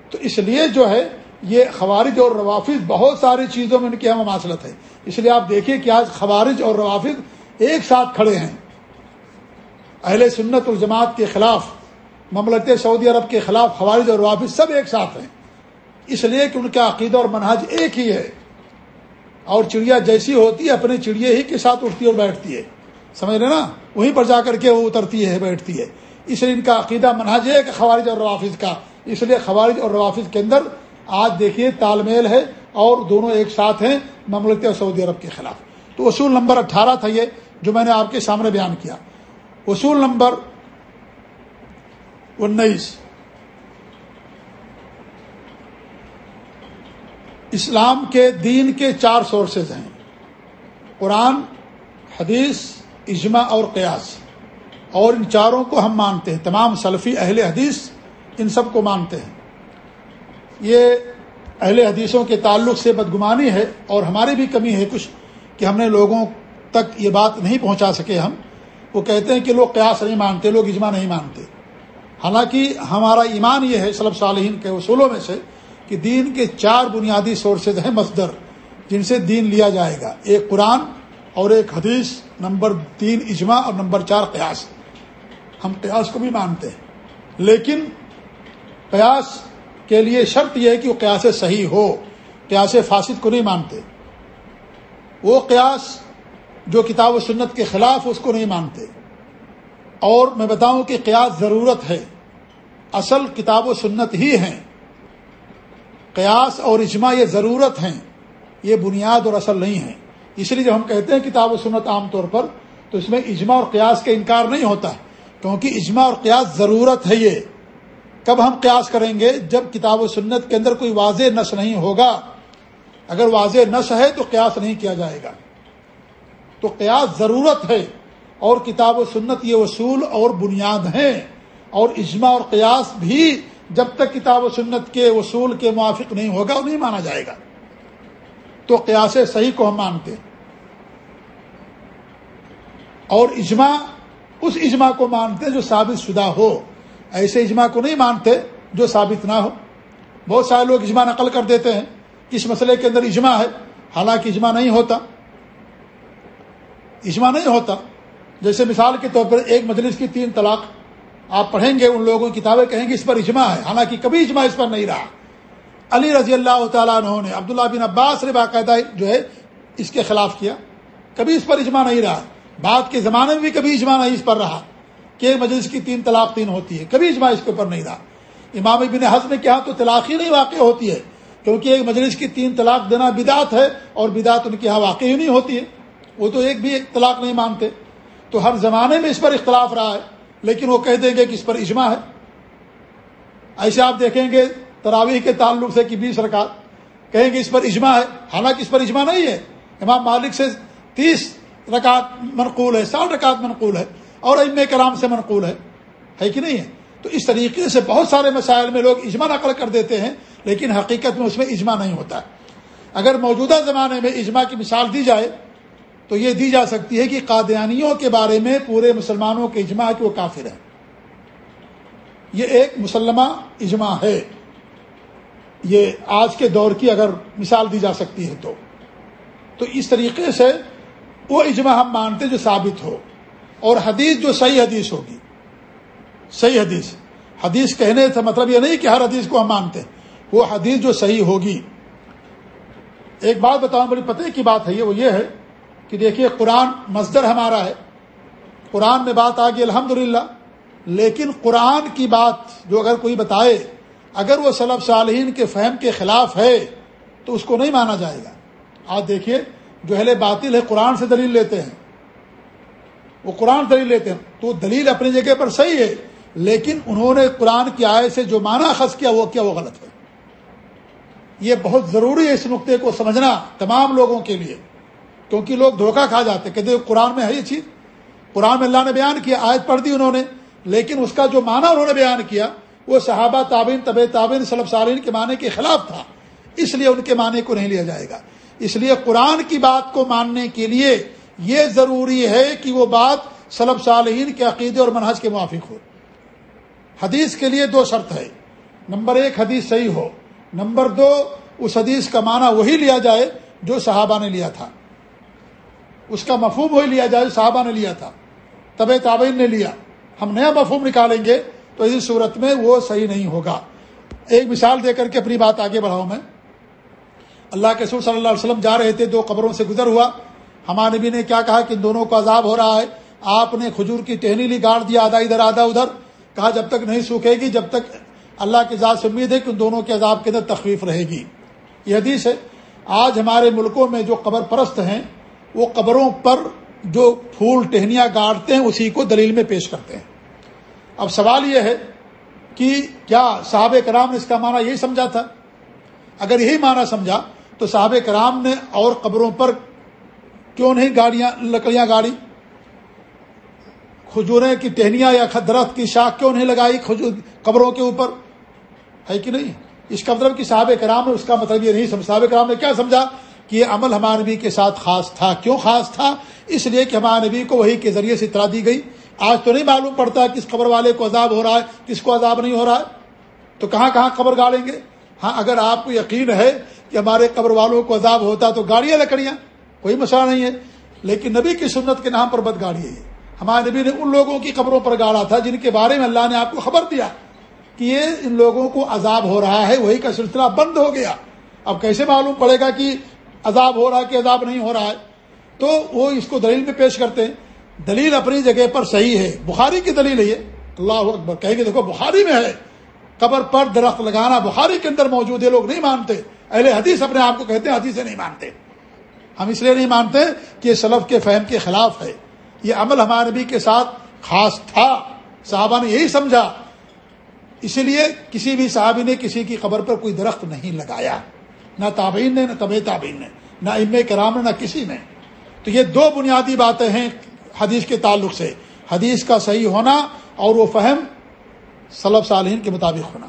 تو اس لیے جو ہے، یہ خوارج اور روافظ بہت ساری چیزوں میں ان کے یہاں مماثلت ہے۔ اس لیے آپ دیکھیے کہ آج خوارج اور روافظ ایک ساتھ کھڑے ہیں۔ اہل سنت الجماعت کے خلاف، مملکت سعودی عرب کے خلاف خوارج اور روافظ سب ایک ساتھ ہیں۔ اس لیے کہ ان کا عقیدہ اور منہج ایک ہی ہے۔ اور چڑیا جیسی ہوتی ہے، اپنے چڑیے ہی کے ساتھ اٹھتی اور بیٹھتی ہے۔ سمجھ رہے نا؟ وہیں پر جا کر کے وہ اترتی ہے، بیٹھتی ہے۔ اس لیے ان کا عقیدہ منہج ہے کہ خوارج اور روافظ کا۔ اس لیے خوارج اور روافظ کے اندر آج دیکھیے تال میل ہے اور دونوں ایک ساتھ ہیں مملکت سعودی عرب کے خلاف۔ تو اصول نمبر اٹھارہ تھا یہ۔ جو میں نے آپ کے سامنے بیان کیا۔ اصول نمبر انیس۔ اسلام کے دین کے چار سورسز ہیں۔ قرآن، حدیث، اجماع اور قیاس۔ اور ان چاروں کو ہم مانتے ہیں۔ تمام سلفی اہل حدیث ان سب کو مانتے ہیں۔ یہ اہل حدیثوں کے تعلق سے بدگمانی ہے اور ہماری بھی کمی ہے کچھ کہ ہم نے لوگوں تک یہ بات نہیں پہنچا سکے ہم، وہ کہتے ہیں کہ لوگ قیاس نہیں مانتے، لوگ اجماع نہیں مانتے۔ حالانکہ ہمارا ایمان یہ ہے صلب صالحین کے اصولوں میں سے کہ دین کے چار بنیادی سورسز ہیں مصدر، جن سے دین لیا جائے گا۔ ایک قرآن اور ایک حدیث، نمبر تین اجماع اور نمبر چار قیاس۔ ہم قیاس کو بھی مانتے ہیں۔ لیکن قیاس کے لیے شرط یہ ہے کہ وہ قیاس صحیح ہو، قیاس فاسد کو نہیں مانتے۔ وہ قیاس جو کتاب و سنت کے خلاف اس کو نہیں مانتے۔ اور میں بتاؤں کہ قیاس ضرورت ہے۔ اصل کتاب و سنت ہی ہیں۔ قیاس اور اجماع یہ ضرورت ہیں۔ یہ بنیاد اور اصل نہیں ہے اس لیے جب ہم کہتے ہیں کتاب و سنت عام طور پر، تو اس میں اجماع اور قیاس کا انکار نہیں ہوتا ہے۔ کیونکہ اجماع اور قیاس ضرورت ہے یہ۔ کب ہم قیاس کریں گے؟ جب کتاب و سنت کے اندر کوئی واضح نش نہیں ہوگا۔ اگر واضح نش ہے تو قیاس نہیں کیا جائے گا۔ تو قیاس ضرورت ہے اور کتاب و سنت یہ اصول اور بنیاد ہیں اور اجماع اور قیاس بھی جب تک کتاب و سنت کے اصول کے موافق نہیں ہوگا وہ نہیں مانا جائے گا۔ تو قیاس صحیح کو ہم مانتے اور اجماع، اس اجماع کو مانتے جو ثابت شدہ ہو۔ ایسے اجماع کو نہیں مانتے جو ثابت نہ ہو۔ بہت سارے لوگ اجماع نقل کر دیتے ہیں۔ اس مسئلے کے اندر اجماع ہے؟ حالانکہ اجماع نہیں ہوتا۔ اجماع نہیں ہوتا۔ جیسے مثال کے طور پر ایک مجلس کی تین طلاق آپ پڑھیں گے، ان لوگوں کی کتابیں کہیں گے، اس پر اجماع ہے۔ حالانکہ کبھی اجماع اس پر نہیں رہا۔ علی رضی اللہ تعالیٰ عنہ نے عبداللہ بن عباس نے باقاعدہ جو ہے اس کے خلاف کیا۔ کبھی اس پر اجماع نہیں رہا۔ بعد کے زمانے میں بھی کبھی اجماع نہیں اس پر رہا کہ مجلس کی تین طلاق تین ہوتی ہے۔ کبھی اجماع اس کے اوپر نہیں رہا۔ امام بن حض نے کہا تو طلاق ہی نہیں واقع ہوتی ہے، کیونکہ ایک مجلس کی تین طلاق دینا بدعت ہے اور بدعت ان کے یہاں واقع ہی نہیں ہوتی ہے۔ وہ تو ایک بھی طلاق نہیں مانتے۔ تو ہر زمانے میں اس پر اختلاف رہا ہے، لیکن وہ کہہ دیں گے کہ اس پر اجماع ہے۔ ایسے آپ دیکھیں گے تراویح کے تعلق سے کہ بیس رکعت، کہیں گے اس پر اجماع ہے۔ حالانکہ اس پر اجماع نہیں ہے۔ امام مالک سے تیس رکعت منقول ہے، ساٹھ رکعت منقول ہے اور ام کرام سے منقول ہے۔ ہے کہ نہیں ہے؟ تو اس طریقے سے بہت سارے مسائل میں لوگ اجماع نقل کر دیتے ہیں، لیکن حقیقت میں اس میں اجماع نہیں ہوتا۔ ہے اگر موجودہ زمانے میں اجماع کی مثال دی جائے تو یہ دی جا سکتی ہے کہ قادیانیوں کے بارے میں پورے مسلمانوں کے اجماع کہ وہ کافر ہے یہ ایک مسلمہ اجماع ہے۔ یہ آج کے دور کی اگر مثال دی جا سکتی ہے تو۔ تو اس طریقے سے وہ اجماع ہم مانتے جو ثابت ہو۔ اور حدیث جو صحیح حدیث ہوگی۔ صحیح حدیث۔ حدیث کہنے سے مطلب یہ نہیں کہ ہر حدیث کو ہم مانتے۔ وہ حدیث جو صحیح ہوگی۔ ایک بات بتاؤں، بڑی پتہ کی بات ہے یہ وہ یہ ہے کہ دیکھیے قرآن مصدر ہمارا ہے۔ قرآن میں بات آ گئی الحمد لیکن قرآن کی بات جو اگر کوئی بتائے، اگر وہ صلب صالحین کے فہم کے خلاف ہے، تو اس کو نہیں مانا جائے گا۔ آج دیکھیے، جو اہل باطل ہے، قرآن سے دلیل لیتے ہیں۔ وہ قرآن دلیل لیتے ہیں۔ تو دلیل اپنی جگہ پر صحیح ہے، لیکن انہوں نے قرآن کی آئے سے جو معنی خص کیا، وہ کیا وہ غلط ہے۔ یہ بہت ضروری ہے اس نقطے کو سمجھنا تمام لوگوں کے لیے۔ کیونکہ لوگ دھوکہ کھا جاتے کہتے قرآن میں ہے یہ چیز۔ قرآن میں اللہ نے بیان کیا، آیت پڑھ دی انہوں نے، لیکن اس کا جو معنی انہوں نے بیان کیا، وہ صحابہ تعبین طب تعبین صلب سالین کے معنی کے خلاف تھا۔ اس لیے ان کے معنی کو نہیں لیا جائے گا۔ اس لیے قرآن کی بات کو ماننے کے لیے یہ ضروری ہے کہ وہ بات صلب صالحین کے عقیدے اور منحص کے موافق ہو۔ حدیث کے لیے دو شرط ہے نمبر ایک، حدیث صحیح ہو۔ نمبر دو، اس حدیث کا معنی وہی لیا جائے جو صحابہ نے لیا تھا۔ اس کا مفہوم وہی لیا جائے صحابہ نے لیا تھا۔ طب تابعین نے لیا۔ ہم نیا مفہوم نکالیں گے تو اس صورت میں وہ صحیح نہیں ہوگا۔ ایک مثال دے کر کے اپنی بات آگے بڑھاؤں میں۔ اللہ کے سور صلی اللہ علیہ وسلم جا رہے تھے، دو قبروں سے گزر ہوا۔ ہمارے نبی نے کیا کہا کہ ان دونوں کو عذاب ہو رہا ہے۔ آپ نے کھجور کی ٹہنی لی، گاڑ دیا آدھا ادھر آدھا ادھر۔ کہا جب تک نہیں سوکھے گی، جب تک اللہ کی ذات سے امید ہے کہ ان دونوں کے عذاب کے اندر تخفیف رہے گی۔ یہ حدیث ہے۔ آج ہمارے ملکوں میں جو قبر پرست ہیں وہ قبروں پر جو پھول ٹہنیاں گاڑتے ہیں، اسی کو دلیل میں پیش کرتے ہیں۔ اب سوال یہ ہے کہ کیا صحابہ کرام نے اس کا معنی یہی سمجھا تھا؟ اگر یہی معنی سمجھا، تو صحابہ کرام نے اور قبروں پر کیوں نہیں گاڑیاں، لکڑیاں گاڑی؟ کھجوریں کی ٹہنیاں یا درخت کی شاخ کیوں نہیں لگائی قبروں کے اوپر؟ ہے کہ نہیں؟ اس کا مطلب کہ صحابہ کرام نے اس کا مطلب یہ نہیں سمجھا۔ صحابہ کرام نے کیا سمجھا؟ کہ یہ عمل ہمارے نبی کے ساتھ خاص تھا۔ کیوں خاص تھا؟ اس لیے کہ ہمارے نبی کو وہی کے ذریعے سے اطلاع دی گئی۔ آج تو نہیں معلوم پڑتا کس قبر والے کو عذاب ہو رہا ہے، کس کو عذاب نہیں ہو رہا ہے۔ تو کہاں کہاں قبر گاڑیں گے؟ ہاں اگر آپ کو یقین ہے کہ ہمارے قبر والوں کو عذاب ہوتا تو گاڑیاں لکڑیاں، کوئی مسئلہ نہیں ہے۔ لیکن نبی کی سنت کے نام پر بد گاڑی ہے۔ ہمارے نبی نے ان لوگوں کی قبروں پر گاڑا تھا جن کے بارے میں اللہ نے آپ کو خبر دیا کہ یہ ان لوگوں کو عذاب ہو رہا ہے وہی کا سلسلہ بند ہو گیا۔ اب کیسے معلوم پڑے گا کہ عذاب ہو رہا ہے کہ عذاب نہیں ہو رہا ہے، تو وہ اس کو دلیل میں پیش کرتے ہیں۔ دلیل اپنی جگہ پر صحیح ہے۔ بخاری کی دلیل ہے یہ۔ اللہ اکبر، کہیں گے دیکھو، بخاری میں ہے۔ قبر پر درخت لگانا بخاری کے اندر موجود ہے، لوگ نہیں مانتے۔ اہل حدیث اپنے آپ کو کہتے ہیں حدیث نہیں مانتے۔ ہم اس لیے نہیں مانتے کہ یہ سلف کے فہم کے خلاف ہے۔ یہ عمل ہمارے نبی کے ساتھ خاص تھا۔ صحابہ نے یہی سمجھا۔ اسی لیے کسی بھی صحابی نے کسی کی قبر پر کوئی درخت نہیں لگایا۔ نہ تابعین نے، نہ طب تابعین نے، نہ ام کرام نے، نہ کسی نے۔ تو یہ دو بنیادی باتیں ہیں حدیث کے تعلق سے۔ حدیث کا صحیح ہونا اور وہ فہم صلب صالحین کے مطابق ہونا۔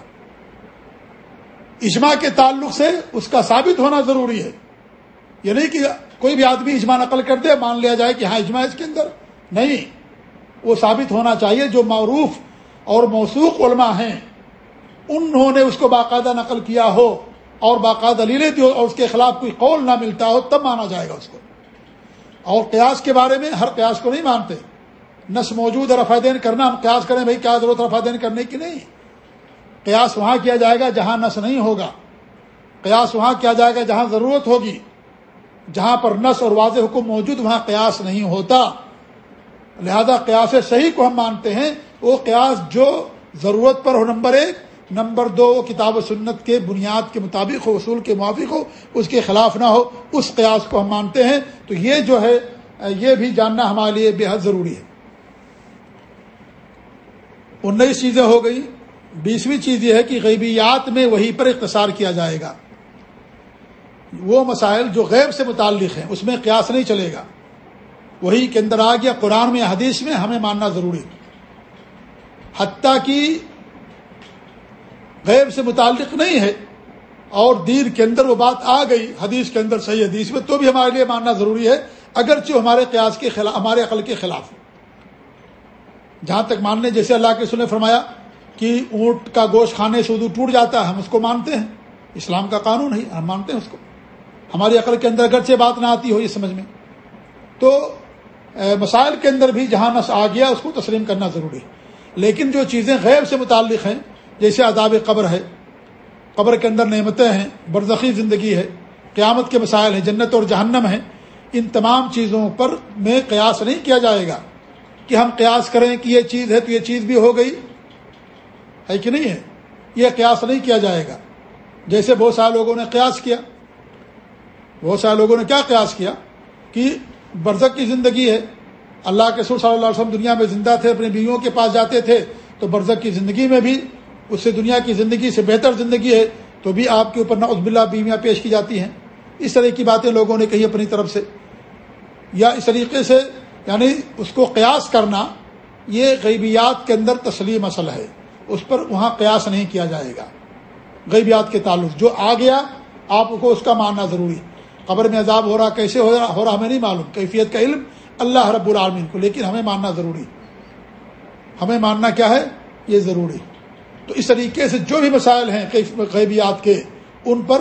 اجماع کے تعلق سے اس کا ثابت ہونا ضروری ہے۔ یہ نہیں کہ کوئی بھی آدمی اجماع نقل کر دے، مان لیا جائے کہ ہاں اجماع اس کے اندر نہیں۔ وہ ثابت ہونا چاہیے جو معروف اور موثوق علماء ہیں۔ انہوں نے اس کو باقاعدہ نقل کیا ہو۔ اور باقاعدہ دلیلیں دی اور اس کے خلاف کوئی قول نہ ملتا ہو تب مانا جائے گا اس کو۔ اور قیاس کے بارے میں ہر قیاس کو نہیں مانتے۔ نس موجود اور دین کرنا، ہم قیاس کریں بھائی کیا ضرورت دین کرنے کی؟ نہیں۔ قیاس وہاں کیا جائے گا جہاں نس نہیں ہوگا۔ قیاس وہاں کیا جائے گا جہاں ضرورت ہوگی۔ جہاں پر نس اور واضح حکم موجود، وہاں قیاس نہیں ہوتا۔ لہذا قیاس صحیح کو ہم مانتے ہیں، وہ قیاس جو ضرورت پر ہو، نمبر ایک۔ نمبر دو وہ کتاب و سنت کے بنیاد کے مطابق ہو، اصول کے موافق ہو، اس کے خلاف نہ ہو، اس قیاس کو ہم مانتے ہیں۔ تو یہ جو ہے، یہ بھی جاننا ہمارے لیے بے حد ضروری ہے۔ انیس چیزیں ہو گئی۔ بیسویں چیز یہ ہے کہ غیبیات میں وہی پر اختصار کیا جائے گا۔ وہ مسائل جو غیب سے متعلق ہیں، اس میں قیاس نہیں چلے گا۔ وہی کے اندر آ گیا قرآن میں، حدیث میں، ہمیں ماننا ضروری حتیٰ کی غیب سے متعلق نہیں ہے اور دین کے اندر وہ بات آ گئی، حدیث کے اندر صحیح حدیث میں، تو بھی ہمارے لیے ماننا ضروری ہے، اگرچہ ہمارے قیاس کے خلاف، ہمارے عقل کے خلاف۔ جہاں تک ماننے جیسے اللہ کے سنے فرمایا کہ اونٹ کا گوشت کھانے سے اردو ٹوٹ جاتا ہے، ہم اس کو مانتے ہیں۔ اسلام کا قانون ہے، ہم مانتے ہیں اس کو۔ ہماری عقل کے اندر اگرچہ بات نہ آتی ہو یہ سمجھ میں۔ تو مسائل کے اندر بھی جہاں نس آ گیا، اس کو تسلیم کرنا ضروری ہے۔ لیکن جو چیزیں غیب سے متعلق ہیں جیسے عذاب قبر ہے۔ قبر کے اندر نعمتیں ہیں، برزخی زندگی ہے، قیامت کے مسائل ہیں، جنت اور جہنم ہیں۔ ان تمام چیزوں پر میں قیاس نہیں کیا جائے گا کہ ہم قیاس کریں کہ یہ چیز ہے تو یہ چیز بھی ہو گئی۔ ہے کہ نہیں ہے؟ یہ قیاس نہیں کیا جائے گا۔ جیسے بہت سارے لوگوں نے قیاس کیا۔ بہت سارے لوگوں نے کیا قیاس کیا؟ کہ برزک کی زندگی ہے۔ اللہ کے سر صلی اللہ علیہ وسلم دنیا میں زندہ تھے، اپنی بیویوں کے پاس جاتے تھے، تو برزک کی زندگی میں بھی اس سے دنیا کی زندگی سے بہتر زندگی ہے تو بھی آپ کے اوپر نہ عزب اللہ بیویاں پیش کی جاتی ہیں۔ اس طرح کی باتیں لوگوں نے کہی اپنی طرف سے۔ یا اس طریقے سے یعنی اس کو قیاس کرنا، یہ غیبیات کے اندر تسلیم اصل ہے۔ اس پر وہاں قیاس نہیں کیا جائے گا۔ غیبیات کے تعلق، جو آ گیا، آپ کو اس کا ماننا ضروری۔ قبر میں عذاب ہو رہا، کیسے ہو رہا ہو رہا، ہمیں نہیں معلوم۔ کیفیت کا علم اللہ رب العالمین کو، لیکن ہمیں ماننا ضروری۔ ہمیں ماننا کیا ہے؟ یہ ضروری۔ تو اس طریقے سے جو بھی مسائل ہیں غیبیات کے، ان پر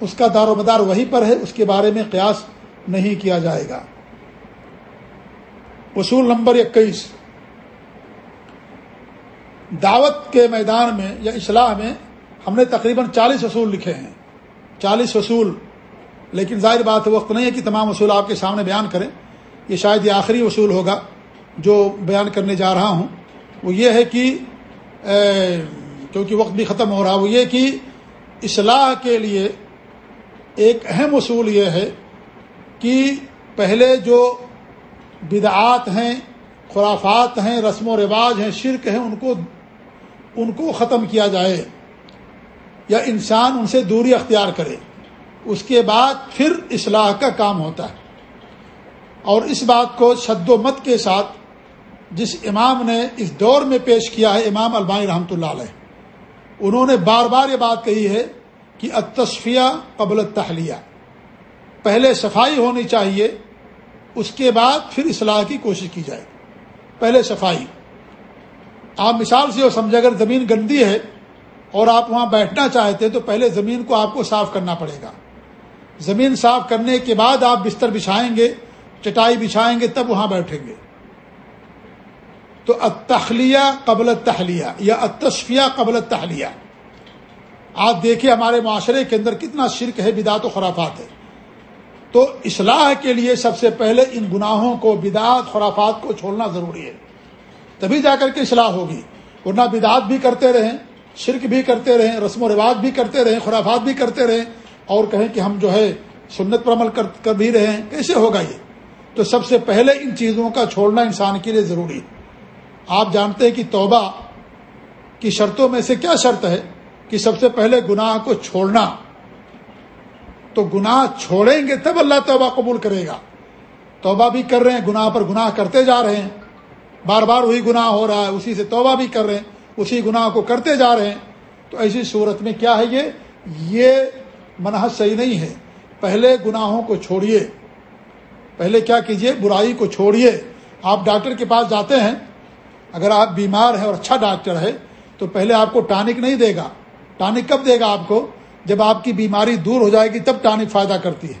اس کا دار و مدار وہیں پر ہے، اس کے بارے میں قیاس نہیں کیا جائے گا۔ اصول نمبر اکیس۔ دعوت کے میدان میں یا اصلاح میں ہم نے تقریباً چالیس اصول لکھے ہیں۔ چالیس اصول۔ لیکن ظاہر بات وقت نہیں ہے کہ تمام اصول آپ کے سامنے بیان کریں۔ یہ شاید یہ آخری اصول ہوگا جو بیان کرنے جا رہا ہوں۔ وہ یہ ہے کہ کیونکہ وقت بھی ختم ہو رہا، وہ یہ کہ اصلاح کے لیے ایک اہم اصول یہ ہے کہ پہلے جو بدعات ہیں، خرافات ہیں، رسم و رواج ہیں، شرک ہیں، ان کو ان کو ختم کیا جائے یا انسان ان سے دوری اختیار کرے، اس کے بعد پھر اصلاح کا کام ہوتا ہے۔ اور اس بات کو شد و مت کے ساتھ جس امام نے اس دور میں پیش کیا ہے امام البانی رحمۃ اللہ علیہ، انہوں نے بار بار یہ بات کہی ہے کہ اتصفیہ قبل تحلیہ پہلے صفائی ہونی چاہیے، اس کے بعد پھر اصلاح کی کوشش کی جائے، پہلے صفائی۔ آپ مثال سے سمجھے اگر زمین گندی ہے اور آپ وہاں بیٹھنا چاہتے ہیں، تو پہلے زمین کو آپ کو صاف کرنا پڑے گا۔ زمین صاف کرنے کے بعد آپ بستر بچھائیں گے، چٹائی بچھائیں گے، تب وہاں بیٹھیں گے۔ تو اتخلیہ قبل تحلیہ یا اتشفیہ قبل تحلیہ آپ دیکھیں ہمارے معاشرے کے اندر کتنا شرک ہے، بدعت و خرافات ہے۔ تو اصلاح کے لیے سب سے پہلے ان گناہوں کو، بدعت، خرافات کو چھوڑنا ضروری ہے۔ تبھی جا کر کے اصلاح ہوگی۔ ورنہ بدعت بھی کرتے رہیں، شرک بھی کرتے رہیں، رسم و رواج بھی کرتے رہیں، خرافات بھی کرتے رہیں اور کہیں کہ ہم جو ہے سنت پر عمل کر بھی رہے ہیں، کیسے ہوگا یہ؟ تو سب سے پہلے ان چیزوں کا چھوڑنا انسان کے لیے ضروری ہے۔ آپ جانتے ہیں کہ توبہ کی شرطوں میں سے کیا شرط ہے کہ سب سے پہلے گناہ کو چھوڑنا؟ تو گناہ چھوڑیں گے تب اللہ توبہ قبول کرے گا۔ توبہ بھی کر رہے ہیں، گناہ پر گناہ کرتے جا رہے ہیں۔ بار بار وہی گناہ ہو رہا ہے، اسی سے توبہ بھی کر رہے ہیں، اسی گناہ کو کرتے جا رہے ہیں۔ تو ایسی صورت میں کیا ہے یہ؟ یہ منحص صحیح نہیں ہے۔ پہلے گناہوں کو چھوڑیے۔ پہلے کیا کیجیے برائی کو چھوڑیے۔ آپ ڈاکٹر کے پاس جاتے ہیں اگر آپ بیمار ہیں اور اچھا ڈاکٹر ہے، تو پہلے آپ کو ٹانک نہیں دے گا۔ ٹانک کب دے گا آپ کو؟ جب آپ کی بیماری دور ہو جائے گی، تب ٹانک فائدہ کرتی ہے۔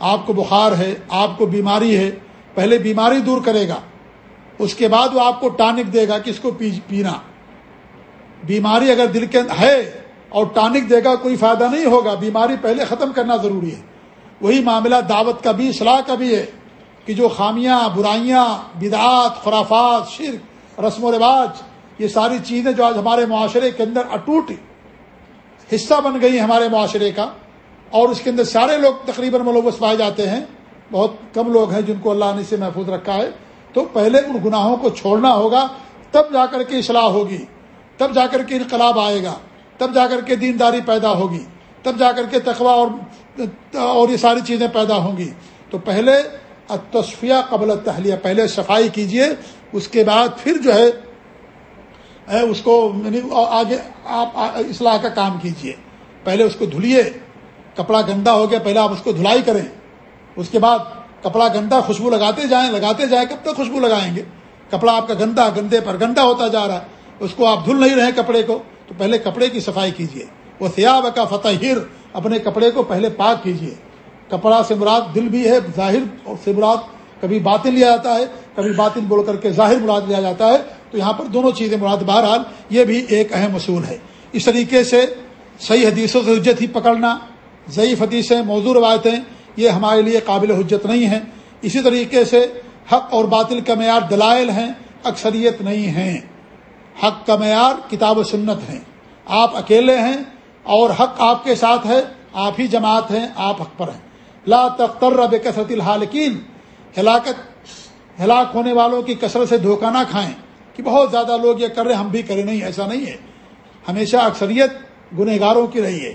آپ کو بخار ہے، آپ کو بیماری ہے، پہلے بیماری دور کرے گا۔ اس کے بعد وہ آپ کو ٹانک دے گا کس کو پینا۔ بیماری اگر دل کے ہے اور ٹانک دے گا، کوئی فائدہ نہیں ہوگا۔ بیماری پہلے ختم کرنا ضروری ہے۔ وہی معاملہ دعوت کا بھی، اصلاح کا بھی ہے۔ کہ جو خامیاں، برائیاں، بدعات، خرافات، شرک، رسم و رواج، یہ ساری چیزیں جو آج ہمارے معاشرے کے اندر اٹوٹ حصہ بن گئی ہمارے معاشرے کا، اور اس کے اندر سارے لوگ تقریباً ملوث پائے جاتے ہیں، بہت کم لوگ ہیں جن کو اللہ نے سے محفوظ رکھا ہے، تو پہلے ان گناہوں کو چھوڑنا ہوگا، تب جا کر کے اصلاح ہوگی، تب جا کر کے انقلاب آئے گا، تب جا کر کے دینداری پیدا ہوگی، تب جا کر کے تقوا اور اور یہ ساری چیزیں پیدا ہوں گی۔ تو پہلے تصفیہ قبل تہلیہ پہلے صفائی کیجیے، اس کے بعد پھر جو ہے اس کو یعنی آگے آپ اصلاح کا کام کیجیے۔ پہلے اس کو دھلیے، کپڑا گندا ہو گیا، پہلے آپ اس کو دھلائی کریں۔ اس کے بعد کپڑا گندا، خوشبو لگاتے جائیں لگاتے جائیں، کب تک خوشبو لگائیں گے؟ کپڑا آپ کا گندا، گندے پر گندا ہوتا جا رہا ہے، اس کو آپ دھل نہیں رہے کپڑے کو، تو پہلے کپڑے کی صفائی کیجیے وہ سیاب کا فتح اپنے کپڑے کو پہلے پاک کیجیے کپڑا سے مراد دل بھی ہے، ظاہر اور سے مراد کبھی باطن لیا جاتا ہے، کبھی باطن بول کر کے ظاہر مراد لیا جاتا ہے۔ تو یہاں پر دونوں چیزیں مراد بہرحال یہ بھی ایک اہم اصول ہے۔ اس طریقے سے صحیح حدیثوں سے حجت ہی پکڑنا ضعیف حدیثیں، موضوع روایتیں، یہ ہمارے لیے قابل حجت نہیں ہیں۔ اسی طریقے سے حق اور باطل کا معیار دلائل ہیں، اکثریت نہیں ہیں۔ حق کا معیار کتاب و سنت ہیں۔ آپ اکیلے ہیں اور حق آپ کے ساتھ ہے، آپ ہی جماعت ہیں، آپ حق پر ہیں۔ لا تختر رب کثرت الحالکین۔ ہلاکت، ہلاک ہونے والوں کی کثرت سے دھوکہ نہ کھائیں۔ کہ بہت زیادہ لوگ یہ کر رہے ہم بھی کریں نہیں، ایسا نہیں ہے۔ ہمیشہ اکثریت گنہ گاروں کی رہی ہے۔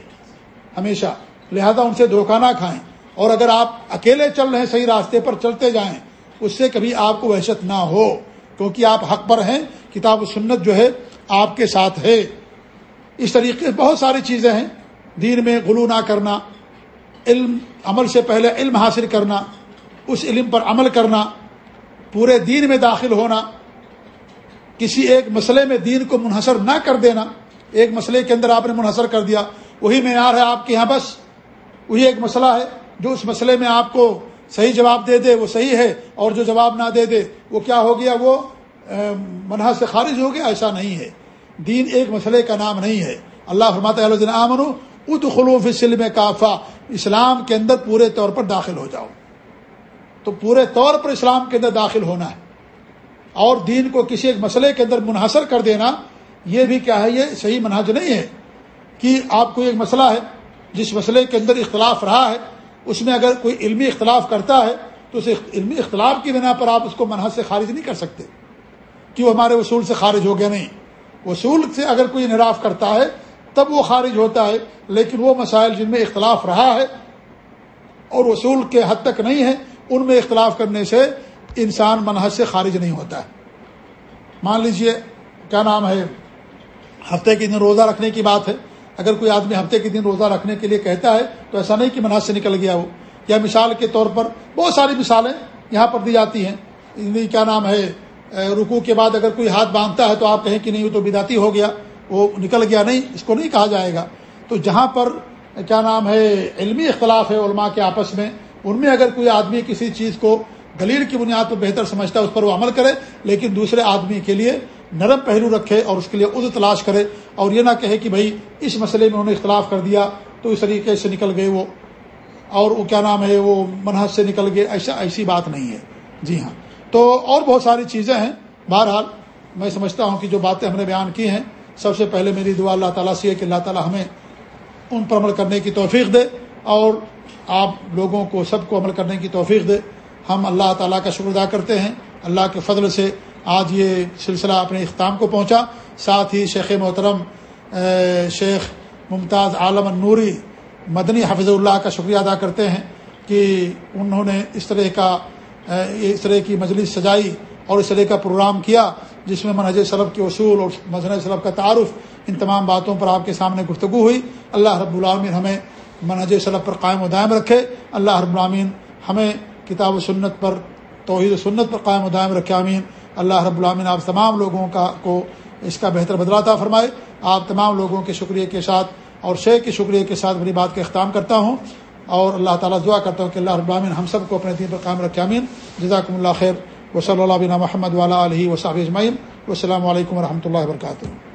ہمیشہ، لہذا ان سے دھوکہ نہ کھائیں۔ اور اگر آپ اکیلے چل رہے ہیں، صحیح راستے پر چلتے جائیں، اس سے کبھی آپ کو وحشت نہ ہو۔ کیونکہ آپ حق پر ہیں، کتاب و سنت جو ہے، آپ کے ساتھ ہے۔ اس طریقے سے بہت ساری چیزیں ہیں۔ دین میں غلو نہ کرنا علم، عمل سے پہلے علم حاصل کرنا، اس علم پر عمل کرنا، پورے دین میں داخل ہونا، کسی ایک مسئلے میں دین کو منحصر نہ کر دینا، ایک مسئلے کے اندر آپ نے منحصر کر دیا، وہی معیار ہے آپ کے یہاں بس، وہی ایک مسئلہ ہے، جو اس مسئلے میں آپ کو صحیح جواب دے دے، وہ صحیح ہے، اور جو جواب نہ دے دے، وہ کیا ہو گیا؟ وہ منحص سے خارج ہو گیا، ایسا نہیں ہے۔ دین ایک مسئلے کا نام نہیں ہے۔ اللہ فرماتا ہے آمن خلوف کافا اسلام کے اندر پورے طور پر داخل ہو جاؤ۔ تو پورے طور پر اسلام کے اندر داخل ہونا ہے۔ اور دین کو کسی ایک مسئلے کے اندر منحصر کر دینا، یہ بھی کیا ہے، یہ صحیح منحج نہیں ہے کہ آپ کو ایک مسئلہ ہے، جس مسئلے کے اندر اختلاف رہا ہے، اس میں اگر کوئی علمی اختلاف کرتا ہے، تو اس علمی اختلاف کی بنا پر آپ اس کو منحص سے خارج نہیں کر سکتے۔ کہ وہ ہمارے اصول سے خارج ہو گیا نہیں؟ اصول سے اگر کوئی انحراف کرتا ہے تب وہ خارج ہوتا ہے، لیکن وہ مسائل جن میں اختلاف رہا ہے اور اصول کے حد تک نہیں ہے ان میں اختلاف کرنے سے انسان منحص سے خارج نہیں ہوتا ہے۔ مان لیجیے، کیا نام ہے؟ ہفتے کے دن روزہ رکھنے کی بات ہے۔ اگر کوئی آدمی ہفتے کے دن روزہ رکھنے کے لیے کہتا ہے، تو ایسا نہیں کہ منحص سے نکل گیا وہ یا مثال کے طور پر بہت ساری مثالیں یہاں پر دی جاتی ہیں۔ یعنی کیا نام ہے؟ رکو کے بعد اگر کوئی ہاتھ باندھتا ہے تو آپ کہیں کہ نہیں وہ تو بداتی ہو گیا۔ وہ نکل گیا نہیں، اس کو نہیں کہا جائے گا۔ تو جہاں پر کیا نام ہے، علمی اختلاف ہے علماء کے آپس میں، ان میں اگر کوئی آدمی کسی چیز کو دلیل کی بنیاد پر بہتر سمجھتا ہے، اس پر وہ عمل کرے، لیکن دوسرے آدمی کے لیے نرم پہلو رکھے اور اس کے لیے عز تلاش کرے اور یہ نہ کہے کہ بھائی اس مسئلے میں انہوں نے اختلاف کر دیا تو اس طریقے سے نکل گئے وہ۔ اور وہ کیا نام ہے، وہ منحص سے نکل گئے، ایسا ایسی بات نہیں ہے۔ جی ہاں۔ تو اور بہت ساری چیزیں ہیں۔ بہرحال میں سمجھتا ہوں کہ جو باتیں ہم نے بیان کی ہیں سب سے پہلے میری دعا اللہ تعالیٰ سے ہے کہ اللہ تعالیٰ ہمیں ان پر عمل کرنے کی توفیق دے اور آپ لوگوں کو سب کو عمل کرنے کی توفیق دے۔ ہم اللہ تعالیٰ کا شکر ادا کرتے ہیں۔ اللہ کے فضل سے آج یہ سلسلہ اپنے اختتام کو پہنچا۔ ساتھ ہی شیخ محترم شیخ ممتاز عالم النوری مدنی حفظ اللہ کا شکریہ ادا کرتے ہیں کہ انہوں نے اس طرح کا اس طرح کی مجلس سجائی اور اس طرح کا پروگرام کیا۔ جس میں منہج سلب کے اصول اور منہج سلب کا تعارف ان تمام باتوں پر آپ کے سامنے گفتگو ہوئی۔ اللہ رب العامین ہمیں منہج سلب پر قائم و دائم رکھے۔ اللہ رب العامین ہمیں کتاب و سنت پر، توحید و سنت پر قائم و دائم رکھے امین اللہ رب العامن آپ تمام لوگوں کا، کو اس کا بہتر بدلاتا فرمائے۔ آپ تمام لوگوں کے شکریہ کے ساتھ اور شیخ کے شکریہ کے ساتھ اپنی بات کا اختتام کرتا ہوں۔ اور اللہ تعالیٰ دعا کرتا ہوں کہ اللہ رب العامن ہم سب کو اپنے دین پر قائم رکھے امین جزاکم اللہ خیر۔ و صلی اللہ بن محمد والا علیہ وصحب اجمعین السلام علیکم و رحمۃ اللہ وبرکاتہ۔